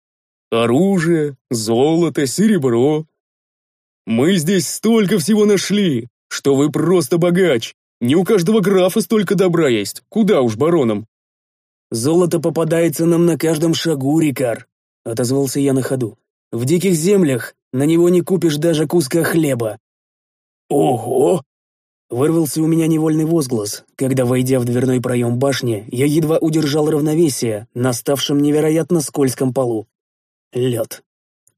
«Оружие, золото, серебро. Мы здесь столько всего нашли, что вы просто богач. Не у каждого графа столько добра есть, куда уж баронам». «Золото попадается нам на каждом шагу, Рикар», — отозвался я на ходу. В диких землях на него не купишь даже куска хлеба». «Ого!» Вырвался у меня невольный возглас, когда, войдя в дверной проем башни, я едва удержал равновесие на ставшем невероятно скользком полу. Лед.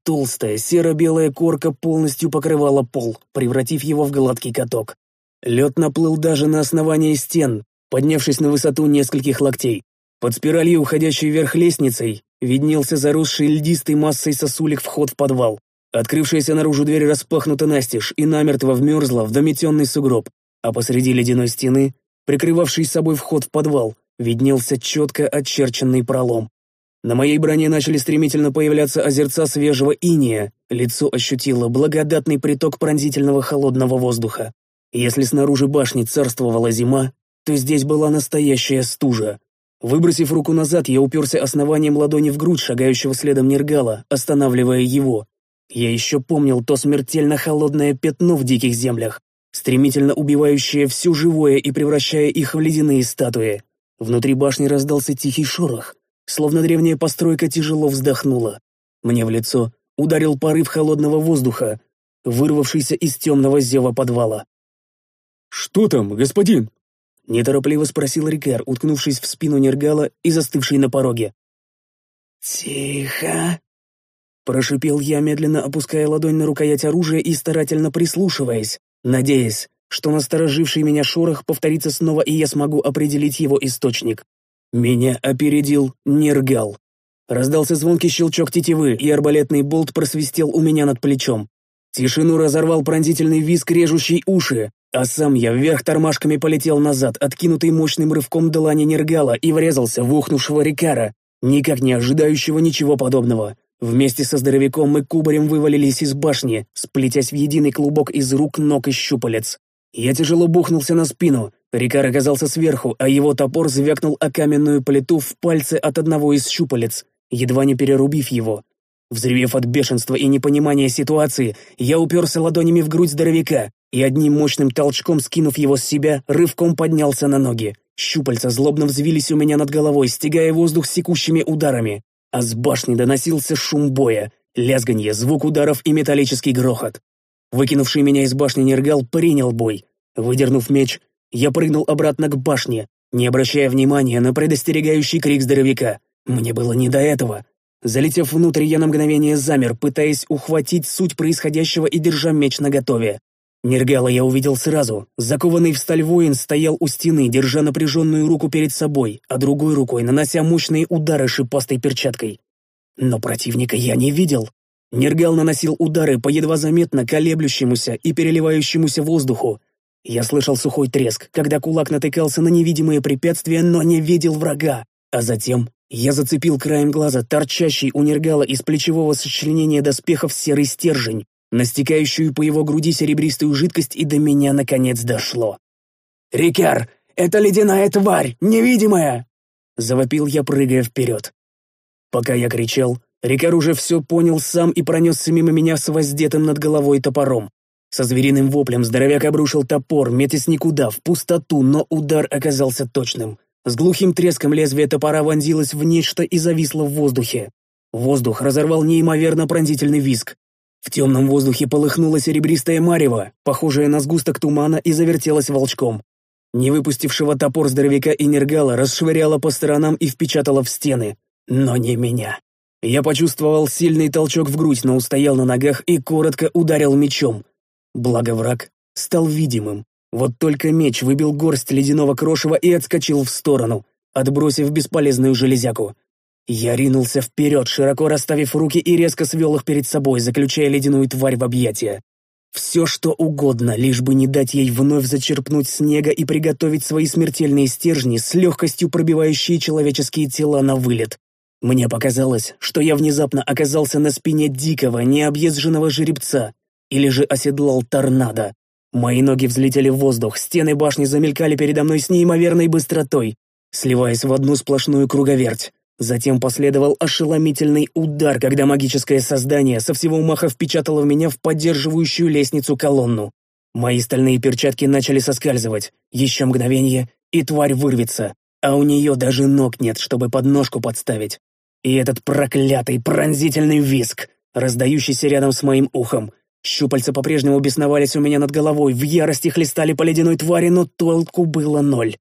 Толстая серо-белая корка полностью покрывала пол, превратив его в гладкий каток. Лед наплыл даже на основании стен, поднявшись на высоту нескольких локтей. Под спиралью, уходящей вверх лестницей, виднелся заросший льдистой массой сосулек вход в подвал. Открывшаяся наружу дверь распахнута настежь и намертво вмерзла в дометенный сугроб, а посреди ледяной стены, прикрывавшей собой вход в подвал, виднелся четко очерченный пролом. На моей броне начали стремительно появляться озерца свежего иния, лицо ощутило благодатный приток пронзительного холодного воздуха. Если снаружи башни царствовала зима, то здесь была настоящая стужа. Выбросив руку назад, я уперся основанием ладони в грудь шагающего следом Нергала, останавливая его. Я еще помнил то смертельно холодное пятно в диких землях, стремительно убивающее все живое и превращая их в ледяные статуи. Внутри башни раздался тихий шорох, словно древняя постройка тяжело вздохнула. Мне в лицо ударил порыв холодного воздуха, вырвавшийся из темного зева подвала. «Что там, господин?» Неторопливо спросил Рикер, уткнувшись в спину Нергала и застывший на пороге. «Тихо!» Прошипел я, медленно опуская ладонь на рукоять оружия и старательно прислушиваясь, надеясь, что настороживший меня шорох повторится снова, и я смогу определить его источник. Меня опередил Нергал. Раздался звонкий щелчок тетивы, и арбалетный болт просвистел у меня над плечом. Тишину разорвал пронзительный визг, режущий уши, а сам я вверх тормашками полетел назад, откинутый мощным рывком длани Нергала и врезался в ухнувшего Рикара, никак не ожидающего ничего подобного. Вместе со здоровяком мы кубарем вывалились из башни, сплетясь в единый клубок из рук, ног и щупалец. Я тяжело бухнулся на спину, Рикар оказался сверху, а его топор звякнул о каменную плиту в пальце от одного из щупалец, едва не перерубив его. Взревев от бешенства и непонимания ситуации, я уперся ладонями в грудь здоровяка и одним мощным толчком, скинув его с себя, рывком поднялся на ноги. Щупальца злобно взвились у меня над головой, стягая воздух секущими ударами. А с башни доносился шум боя, лязганье, звук ударов и металлический грохот. Выкинувший меня из башни Нергал принял бой. Выдернув меч, я прыгнул обратно к башне, не обращая внимания на предостерегающий крик здоровяка. Мне было не до этого. Залетев внутрь, я на мгновение замер, пытаясь ухватить суть происходящего и держа меч наготове. Нергала я увидел сразу. Закованный в сталь воин стоял у стены, держа напряженную руку перед собой, а другой рукой нанося мощные удары шипастой перчаткой. Но противника я не видел. Нергал наносил удары по едва заметно колеблющемуся и переливающемуся воздуху. Я слышал сухой треск, когда кулак натыкался на невидимые препятствия, но не видел врага. А затем я зацепил краем глаза торчащий у Нергала из плечевого сочленения доспехов серый стержень, настекающую по его груди серебристую жидкость, и до меня наконец дошло. «Рикар, это ледяная тварь, невидимая!» Завопил я, прыгая вперед. Пока я кричал, Рикар уже все понял сам и пронесся мимо меня с воздетым над головой топором. Со звериным воплем здоровяк обрушил топор, метясь никуда, в пустоту, но удар оказался точным. С глухим треском лезвие топора вонзилось в нечто и зависло в воздухе. Воздух разорвал неимоверно пронзительный визг. В темном воздухе полыхнула серебристая марево, похожая на сгусток тумана, и завертелась волчком. Не выпустившего топор здоровяка и нергала расшвыряла по сторонам и впечатала в стены. Но не меня. Я почувствовал сильный толчок в грудь, но устоял на ногах и коротко ударил мечом. Благо враг стал видимым. Вот только меч выбил горсть ледяного крошева и отскочил в сторону, отбросив бесполезную железяку. Я ринулся вперед, широко расставив руки и резко свел их перед собой, заключая ледяную тварь в объятия. Все, что угодно, лишь бы не дать ей вновь зачерпнуть снега и приготовить свои смертельные стержни с легкостью пробивающие человеческие тела на вылет. Мне показалось, что я внезапно оказался на спине дикого, необъезженного жеребца, или же оседлал торнадо. Мои ноги взлетели в воздух, стены башни замелькали передо мной с неимоверной быстротой, сливаясь в одну сплошную круговерть. Затем последовал ошеломительный удар, когда магическое создание со всего маха впечатало в меня в поддерживающую лестницу колонну. Мои стальные перчатки начали соскальзывать. Еще мгновение, и тварь вырвется, а у нее даже ног нет, чтобы подножку подставить. И этот проклятый пронзительный виск, раздающийся рядом с моим ухом — Щупальца по-прежнему бесновались у меня над головой, в ярости хлестали по ледяной твари, но толку было ноль.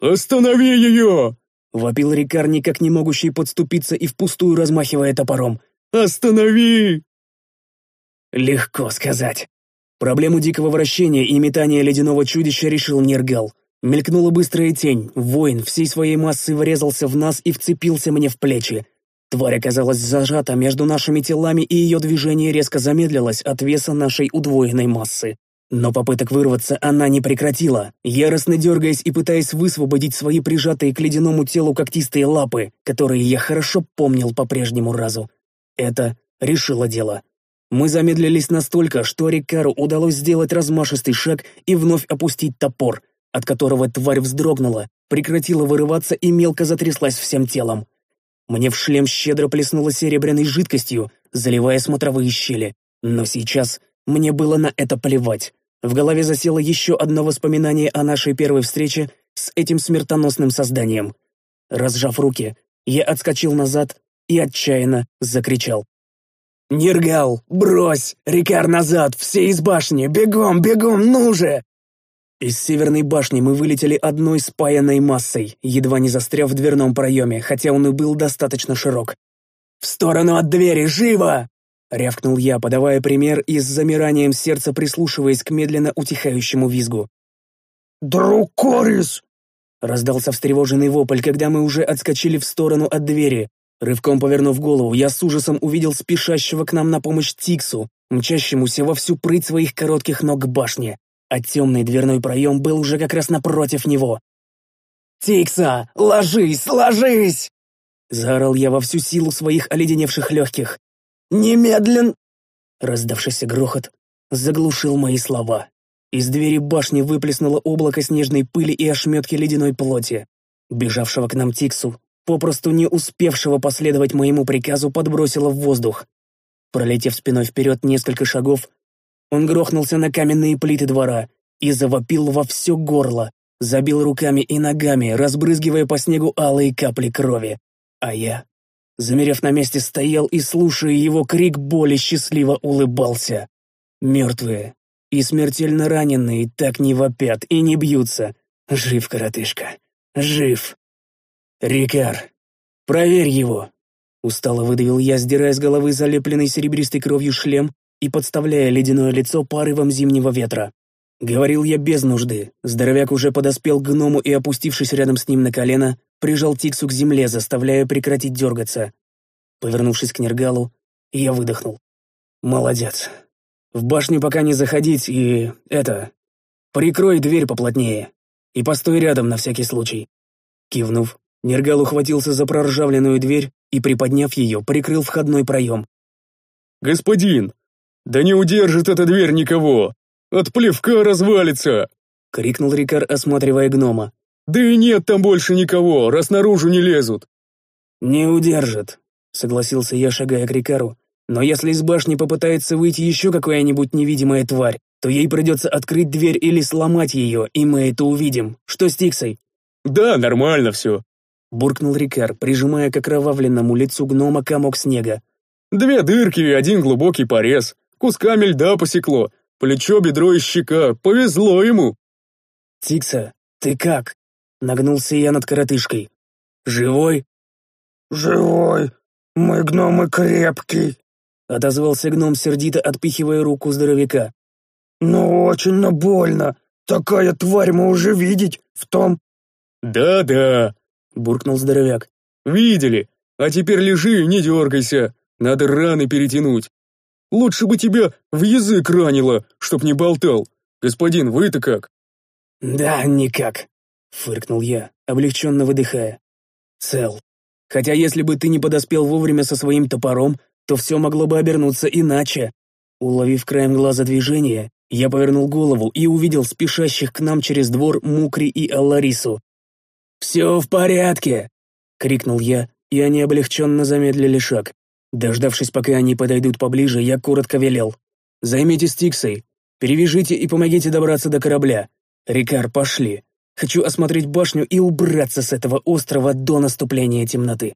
«Останови ее!» — вопил Рикар, никак не могущий подступиться и впустую размахивая топором. «Останови!» Легко сказать. Проблему дикого вращения и метания ледяного чудища решил Нергал. Мелькнула быстрая тень, воин всей своей массой врезался в нас и вцепился мне в плечи. Тварь оказалась зажата между нашими телами, и ее движение резко замедлилось от веса нашей удвоенной массы. Но попыток вырваться она не прекратила, яростно дергаясь и пытаясь высвободить свои прижатые к ледяному телу когтистые лапы, которые я хорошо помнил по прежнему разу. Это решило дело. Мы замедлились настолько, что Рикару удалось сделать размашистый шаг и вновь опустить топор, от которого тварь вздрогнула, прекратила вырываться и мелко затряслась всем телом. Мне в шлем щедро плеснуло серебряной жидкостью, заливая смотровые щели. Но сейчас мне было на это плевать. В голове засело еще одно воспоминание о нашей первой встрече с этим смертоносным созданием. Разжав руки, я отскочил назад и отчаянно закричал. «Нергал, брось! Рикар назад! Все из башни! Бегом, бегом, ну же!» Из северной башни мы вылетели одной спаянной массой, едва не застряв в дверном проеме, хотя он и был достаточно широк. «В сторону от двери, живо!» — рявкнул я, подавая пример и с замиранием сердца прислушиваясь к медленно утихающему визгу. «Друг Корис!» — раздался встревоженный вопль, когда мы уже отскочили в сторону от двери. Рывком повернув голову, я с ужасом увидел спешащего к нам на помощь Тиксу, мчащемуся во всю прыть своих коротких ног к башне а темный дверной проем был уже как раз напротив него. «Тикса, ложись, ложись!» Заорал я во всю силу своих оледеневших легких. «Немедлен...» Раздавшийся грохот заглушил мои слова. Из двери башни выплеснуло облако снежной пыли и ошметки ледяной плоти. Бежавшего к нам Тиксу, попросту не успевшего последовать моему приказу, подбросило в воздух. Пролетев спиной вперед несколько шагов, он грохнулся на каменные плиты двора и завопил во все горло, забил руками и ногами, разбрызгивая по снегу алые капли крови. А я, замерев на месте, стоял и, слушая его крик боли, счастливо улыбался. Мертвые и смертельно раненые так не вопят и не бьются. Жив, коротышка, жив. Рикар, проверь его. Устало выдавил я, сдирая с головы залепленный серебристой кровью шлем и подставляя ледяное лицо порывом зимнего ветра. Говорил я без нужды. Здоровяк уже подоспел к гному и, опустившись рядом с ним на колено, прижал Тиксу к земле, заставляя прекратить дергаться. Повернувшись к Нергалу, я выдохнул. «Молодец. В башню пока не заходить и... это... Прикрой дверь поплотнее и постой рядом на всякий случай». Кивнув, Нергал ухватился за проржавленную дверь и, приподняв ее, прикрыл входной проем. «Господин, «Да не удержит эта дверь никого! От плевка развалится!» — крикнул Рикар, осматривая гнома. «Да и нет там больше никого, раз наружу не лезут!» «Не удержит», — согласился я, шагая к Рикару. «Но если из башни попытается выйти еще какая-нибудь невидимая тварь, то ей придется открыть дверь или сломать ее, и мы это увидим. Что с Тиксой?» «Да, нормально все», — буркнул Рикар, прижимая к окровавленному лицу гнома комок снега. Две дырки и один глубокий порез. Кусками льда посекло. Плечо, бедро и щека. Повезло ему. «Тикса, ты как?» Нагнулся я над коротышкой. «Живой?» «Живой. Мы гномы крепкий», — отозвался гном, сердито отпихивая руку здоровяка. «Но очень но больно. Такая тварь мы уже видеть в том...» «Да-да», — буркнул здоровяк. «Видели. А теперь лежи и не дергайся. Надо раны перетянуть. Лучше бы тебя в язык ранило, чтоб не болтал. Господин, вы-то как?» «Да, никак», — фыркнул я, облегченно выдыхая. «Цел. Хотя если бы ты не подоспел вовремя со своим топором, то все могло бы обернуться иначе». Уловив краем глаза движение, я повернул голову и увидел спешащих к нам через двор Мукри и Алларису. «Все в порядке!» — крикнул я, и они облегченно замедлили шаг. Дождавшись, пока они подойдут поближе, я коротко велел. «Займитесь Тиксой, перевяжите и помогите добраться до корабля. Рикар, пошли. Хочу осмотреть башню и убраться с этого острова до наступления темноты».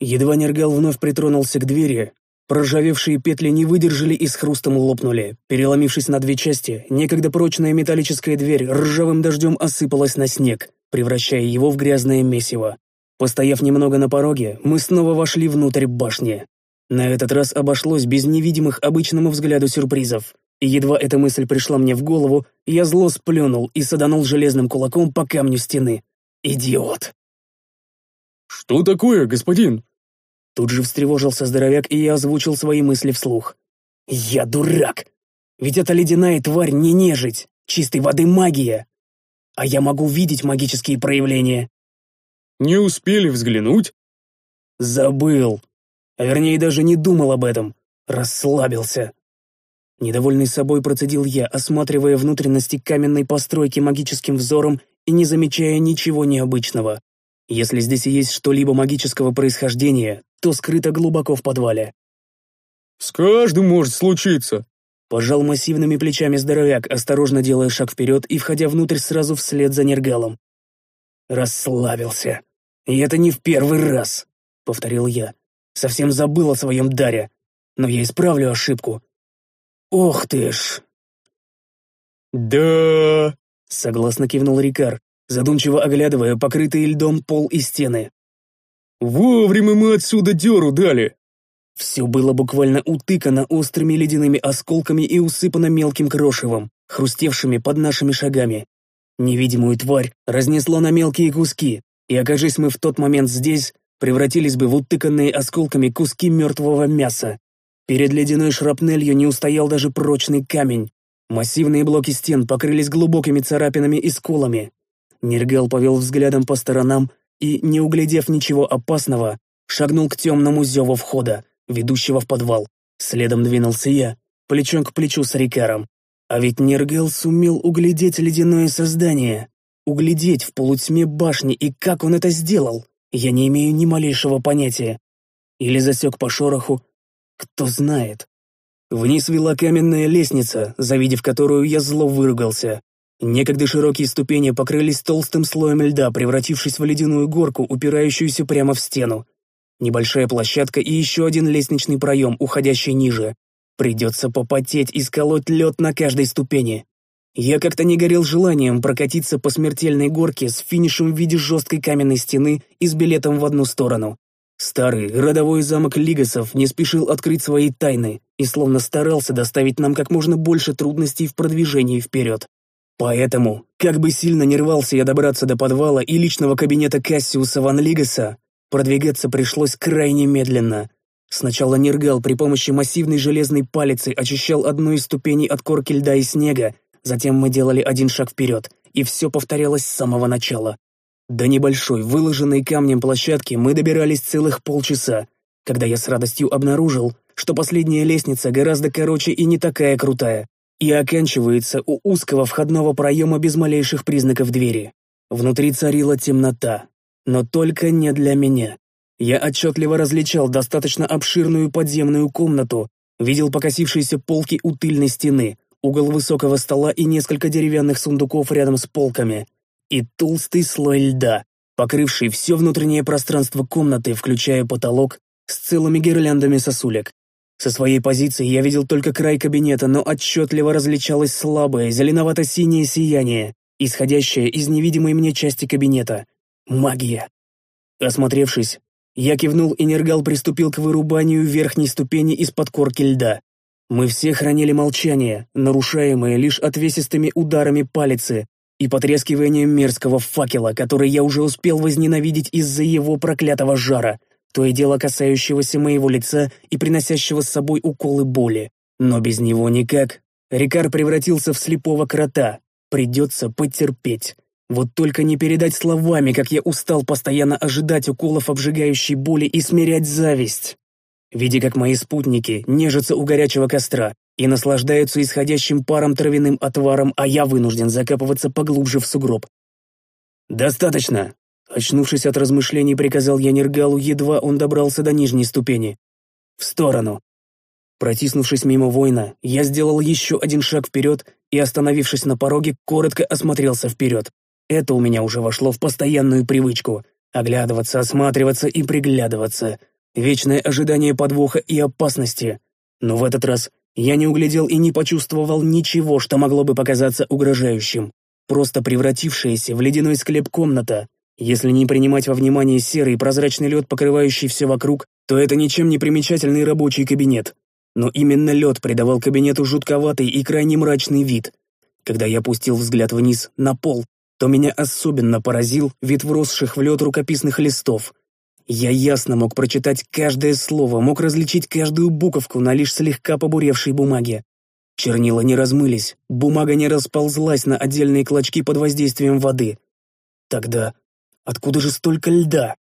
Едва Нергал вновь притронулся к двери, Проржавевшие петли не выдержали и с хрустом лопнули. Переломившись на две части, некогда прочная металлическая дверь ржавым дождем осыпалась на снег, превращая его в грязное месиво. Постояв немного на пороге, мы снова вошли внутрь башни. На этот раз обошлось без невидимых обычному взгляду сюрпризов. И едва эта мысль пришла мне в голову, я зло сплюнул и саданул железным кулаком по камню стены. Идиот! «Что такое, господин?» Тут же встревожился здоровяк, и я озвучил свои мысли вслух. «Я дурак! Ведь эта ледяная тварь не нежить, чистой воды магия! А я могу видеть магические проявления!» «Не успели взглянуть?» «Забыл! А вернее, даже не думал об этом. Расслабился!» Недовольный собой процедил я, осматривая внутренности каменной постройки магическим взором и не замечая ничего необычного. Если здесь и есть что-либо магического происхождения, то скрыто глубоко в подвале. «С каждым может случиться», — пожал массивными плечами здоровяк, осторожно делая шаг вперед и входя внутрь сразу вслед за нергалом. «Расслабился. И это не в первый раз», — повторил я. «Совсем забыл о своем даре. Но я исправлю ошибку. Ох ты ж!» «Да...» — согласно кивнул Рикар задумчиво оглядывая покрытые льдом пол и стены. «Вовремя мы отсюда дёру дали!» Все было буквально утыкано острыми ледяными осколками и усыпано мелким крошевом, хрустевшими под нашими шагами. Невидимую тварь разнесло на мелкие куски, и, окажись мы в тот момент здесь, превратились бы в утыканные осколками куски мертвого мяса. Перед ледяной шрапнелью не устоял даже прочный камень. Массивные блоки стен покрылись глубокими царапинами и сколами, Нергал повел взглядом по сторонам и, не углядев ничего опасного, шагнул к темному зеву входа, ведущего в подвал. Следом двинулся я, плечом к плечу с Рикаром. А ведь Нергал сумел углядеть ледяное создание, углядеть в полутьме башни, и как он это сделал, я не имею ни малейшего понятия. Или засек по шороху, кто знает. Вниз вела каменная лестница, завидев которую я зло выругался. Некогда широкие ступени покрылись толстым слоем льда, превратившись в ледяную горку, упирающуюся прямо в стену. Небольшая площадка и еще один лестничный проем, уходящий ниже. Придется попотеть и сколоть лед на каждой ступени. Я как-то не горел желанием прокатиться по смертельной горке с финишем в виде жесткой каменной стены и с билетом в одну сторону. Старый, родовой замок Лигасов не спешил открыть свои тайны и словно старался доставить нам как можно больше трудностей в продвижении вперед. Поэтому, как бы сильно не рвался я добраться до подвала и личного кабинета Кассиуса Ван Лигаса, продвигаться пришлось крайне медленно. Сначала Нергал при помощи массивной железной палицы очищал одну из ступеней от корки льда и снега, затем мы делали один шаг вперед, и все повторялось с самого начала. До небольшой, выложенной камнем площадки мы добирались целых полчаса, когда я с радостью обнаружил, что последняя лестница гораздо короче и не такая крутая, и оканчивается у узкого входного проема без малейших признаков двери. Внутри царила темнота, но только не для меня. Я отчетливо различал достаточно обширную подземную комнату, видел покосившиеся полки у тыльной стены, угол высокого стола и несколько деревянных сундуков рядом с полками. И толстый слой льда, покрывший все внутреннее пространство комнаты, включая потолок, с целыми гирляндами сосулек. Со своей позиции я видел только край кабинета, но отчетливо различалось слабое зеленовато-синее сияние, исходящее из невидимой мне части кабинета. Магия. Осмотревшись, я кивнул, и Нергал приступил к вырубанию верхней ступени из-под корки льда. Мы все хранили молчание, нарушаемое лишь отвесистыми ударами палицы и потрескиванием мерзкого факела, который я уже успел возненавидеть из-за его проклятого жара — то и дело касающегося моего лица и приносящего с собой уколы боли. Но без него никак. Рикар превратился в слепого крота. Придется потерпеть. Вот только не передать словами, как я устал постоянно ожидать уколов обжигающей боли и смирять зависть. Видя, как мои спутники нежатся у горячего костра и наслаждаются исходящим паром травяным отваром, а я вынужден закапываться поглубже в сугроб. «Достаточно!» Очнувшись от размышлений, приказал я Нергалу, едва он добрался до нижней ступени. «В сторону!» Протиснувшись мимо воина, я сделал еще один шаг вперед и, остановившись на пороге, коротко осмотрелся вперед. Это у меня уже вошло в постоянную привычку — оглядываться, осматриваться и приглядываться. Вечное ожидание подвоха и опасности. Но в этот раз я не углядел и не почувствовал ничего, что могло бы показаться угрожающим. Просто превратившаяся в ледяной склеп комната, если не принимать во внимание серый прозрачный лед, покрывающий все вокруг, то это ничем не примечательный рабочий кабинет. Но именно лед придавал кабинету жутковатый и крайне мрачный вид. Когда я опустил взгляд вниз, на пол, то меня особенно поразил вид вросших в лед рукописных листов. Я ясно мог прочитать каждое слово, мог различить каждую буковку на лишь слегка побуревшей бумаге. Чернила не размылись, бумага не расползлась на отдельные клочки под воздействием воды. Тогда Откуда же столько льда?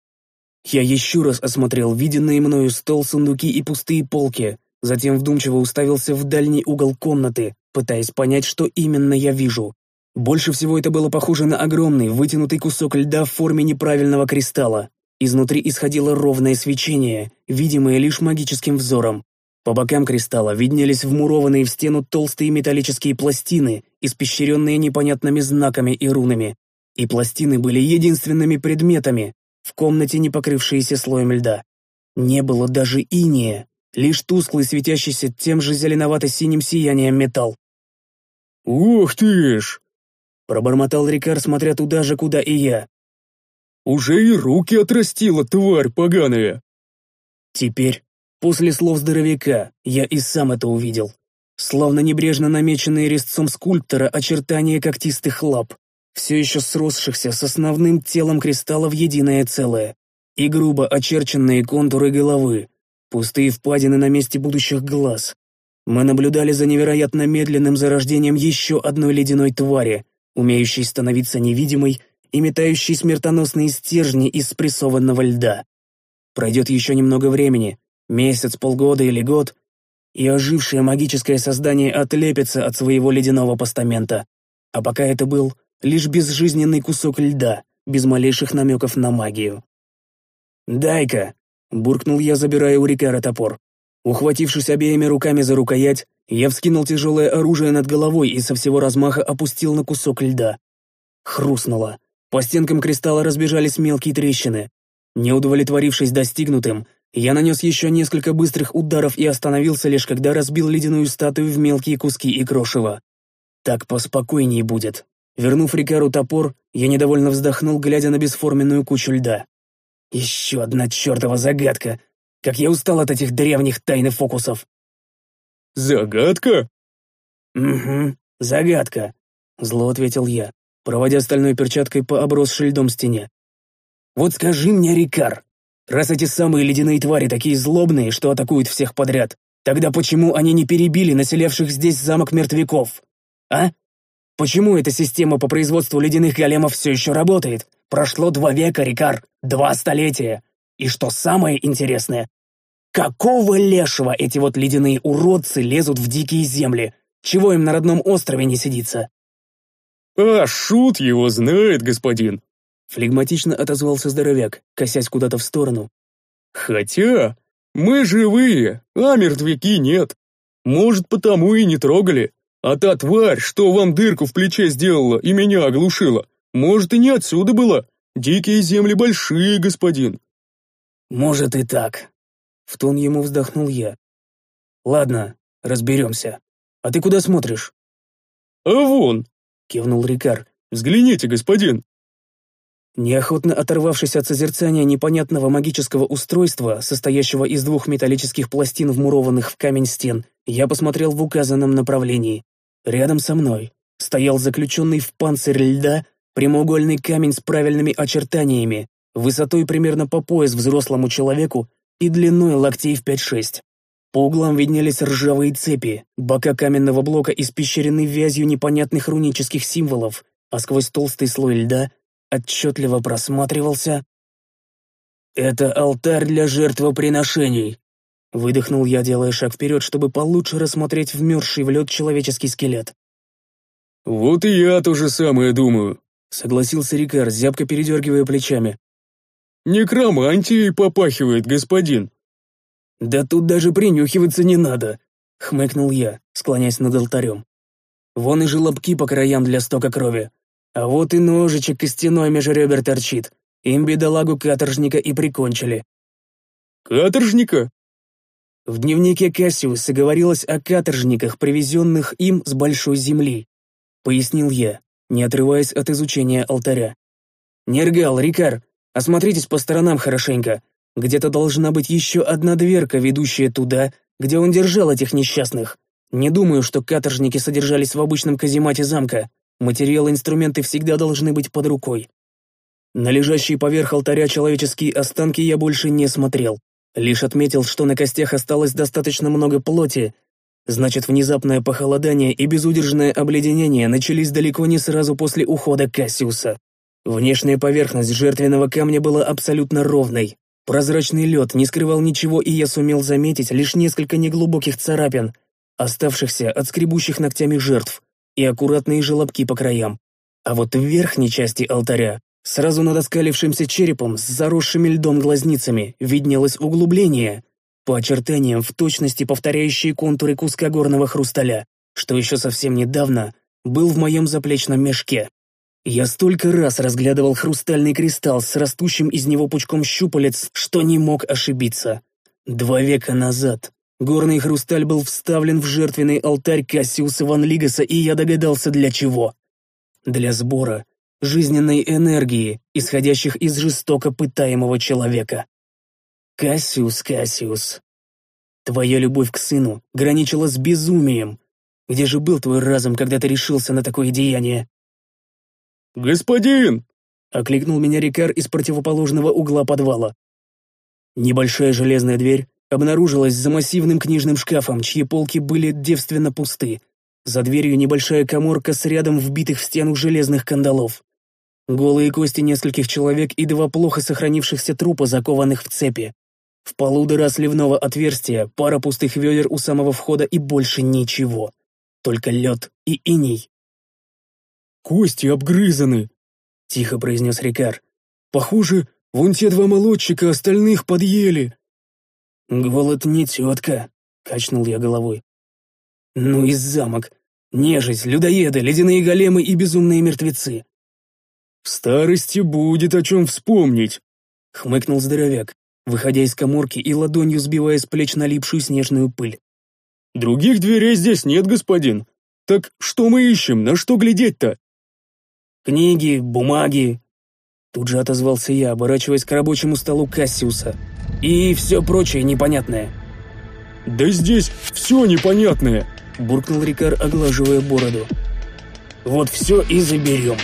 Я еще раз осмотрел виденные мною стол, сундуки и пустые полки, затем вдумчиво уставился в дальний угол комнаты, пытаясь понять, что именно я вижу. Больше всего это было похоже на огромный, вытянутый кусок льда в форме неправильного кристалла. Изнутри исходило ровное свечение, видимое лишь магическим взором. По бокам кристалла виднелись вмурованные в стену толстые металлические пластины, испещренные непонятными знаками и рунами и пластины были единственными предметами, в комнате не покрывшиеся слоем льда. Не было даже иния, лишь тусклый светящийся тем же зеленовато-синим сиянием металл. «Ух ты ж!» — пробормотал Рикар, смотря туда же, куда и я. «Уже и руки отрастила, тварь поганая!» Теперь, после слов здоровяка, я и сам это увидел. Словно небрежно намеченные резцом скульптора очертания когтистых лап все еще сросшихся с основным телом кристалла в единое целое, и грубо очерченные контуры головы, пустые впадины на месте будущих глаз. Мы наблюдали за невероятно медленным зарождением еще одной ледяной твари, умеющей становиться невидимой и метающей смертоносные стержни из спрессованного льда. Пройдет еще немного времени, месяц, полгода или год, и ожившее магическое создание отлепится от своего ледяного постамента. А пока это был лишь безжизненный кусок льда, без малейших намеков на магию. «Дай-ка!» — буркнул я, забирая у Рикара топор. Ухватившись обеими руками за рукоять, я вскинул тяжелое оружие над головой и со всего размаха опустил на кусок льда. Хрустнуло. По стенкам кристалла разбежались мелкие трещины. Не удовлетворившись достигнутым, я нанес еще несколько быстрых ударов и остановился лишь когда разбил ледяную статую в мелкие куски и крошево. Так поспокойнее будет. Вернув Рикару топор, я недовольно вздохнул, глядя на бесформенную кучу льда. Еще одна чертова загадка. Как я устал от этих древних тайн и фокусов. «Загадка?» «Угу, загадка», — зло ответил я, проводя стальной перчаткой по обросшей льдом стене. «Вот скажи мне, Рикар, раз эти самые ледяные твари такие злобные, что атакуют всех подряд, тогда почему они не перебили населявших здесь замок мертвяков? А? Почему эта система по производству ледяных големов все еще работает? Прошло два века, Рикар, два столетия. И что самое интересное, какого лешего эти вот ледяные уродцы лезут в дикие земли? Чего им на родном острове не сидится? «А, шут его знает, господин!» Флегматично отозвался здоровяк, косясь куда-то в сторону. «Хотя, мы живые, а мертвяки нет. Может, потому и не трогали. А та тварь, что вам дырку в плече сделала и меня оглушила, может, и не отсюда была. Дикие земли большие, господин». «Может и так», — в тон ему вздохнул я. Ладно, разберемся. А ты куда смотришь? А вон, кивнул Рикар. Взгляните, господин. Неохотно оторвавшись от созерцания непонятного магического устройства, состоящего из двух металлических пластин, вмурованных в камень стен, я посмотрел в указанном направлении. Рядом со мной стоял заключенный в панцирь льда прямоугольный камень с правильными очертаниями, высотой примерно по пояс взрослому человеку и длиной локтей в 5-6. По углам виднелись ржавые цепи, бока каменного блока испещрены вязью непонятных рунических символов, а сквозь толстый слой льда отчетливо просматривался... «Это алтарь для жертвоприношений», — выдохнул я, делая шаг вперед, чтобы получше рассмотреть вмерзший в лед человеческий скелет. «Вот и я то же самое думаю», — согласился Рикар, зябко передергивая плечами. «Некромантией попахивает, господин». «Да тут даже принюхиваться не надо», — хмыкнул я, склоняясь над алтарем. «Вон и желобки по краям для стока крови. А вот и ножичек костяной меж ребер торчит. Им бедолагу каторжника и прикончили». «Каторжника?» В дневнике Кассиуса говорилось о каторжниках, привезенных им с большой земли. Пояснил я, не отрываясь от изучения алтаря. «Нергал, Рикар, осмотритесь по сторонам хорошенько. Где-то должна быть еще одна дверка, ведущая туда, где он держал этих несчастных. Не думаю, что каторжники содержались в обычном каземате замка. Материалы и инструменты всегда должны быть под рукой. На лежащие поверх алтаря человеческие останки я больше не смотрел. Лишь отметил, что на костях осталось достаточно много плоти. Значит, внезапное похолодание и безудержное обледенение начались далеко не сразу после ухода Кассиуса. Внешняя поверхность жертвенного камня была абсолютно ровной. Прозрачный лед не скрывал ничего, и я сумел заметить лишь несколько неглубоких царапин, оставшихся от скребущих ногтями жертв, и аккуратные желобки по краям. А вот в верхней части алтаря, сразу над оскалившимся черепом с заросшими льдом глазницами, виднелось углубление, по очертаниям в точности повторяющие контуры куска горного хрусталя, что еще совсем недавно был в моем заплечном мешке. Я столько раз разглядывал хрустальный кристалл с растущим из него пучком щупалец, что не мог ошибиться. Два века назад горный хрусталь был вставлен в жертвенный алтарь Кассиуса Ван Лигаса, и я догадался для чего. Для сбора жизненной энергии, исходящих из жестоко пытаемого человека. Кассиус, Кассиус, твоя любовь к сыну граничила с безумием. Где же был твой разум, когда ты решился на такое деяние? «Господин!» — окликнул меня Рикар из противоположного угла подвала. Небольшая железная дверь обнаружилась за массивным книжным шкафом, чьи полки были девственно пусты. За дверью небольшая коморка с рядом вбитых в стену железных кандалов. Голые кости нескольких человек и два плохо сохранившихся трупа, закованных в цепи. В полу дыра сливного отверстия, пара пустых ведер у самого входа и больше ничего. Только лед и иней. «Кости обгрызаны», — тихо произнес Рикар. «Похоже, вон те два молодчика остальных подъели». «Голод не тетка», — качнул я головой. «Ну и замок. Нежить, людоеды, ледяные големы и безумные мертвецы». «В старости будет о чем вспомнить», — хмыкнул здоровяк, выходя из коморки и ладонью сбивая с плеч налипшую снежную пыль. «Других дверей здесь нет, господин. Так что мы ищем, на что глядеть-то?» Книги, бумаги. Тут же отозвался я, оборачиваясь к рабочему столу Кассиуса. И все прочее непонятное. «Да здесь все непонятное!» Буркнул Рикар, оглаживая бороду. «Вот все и заберем»,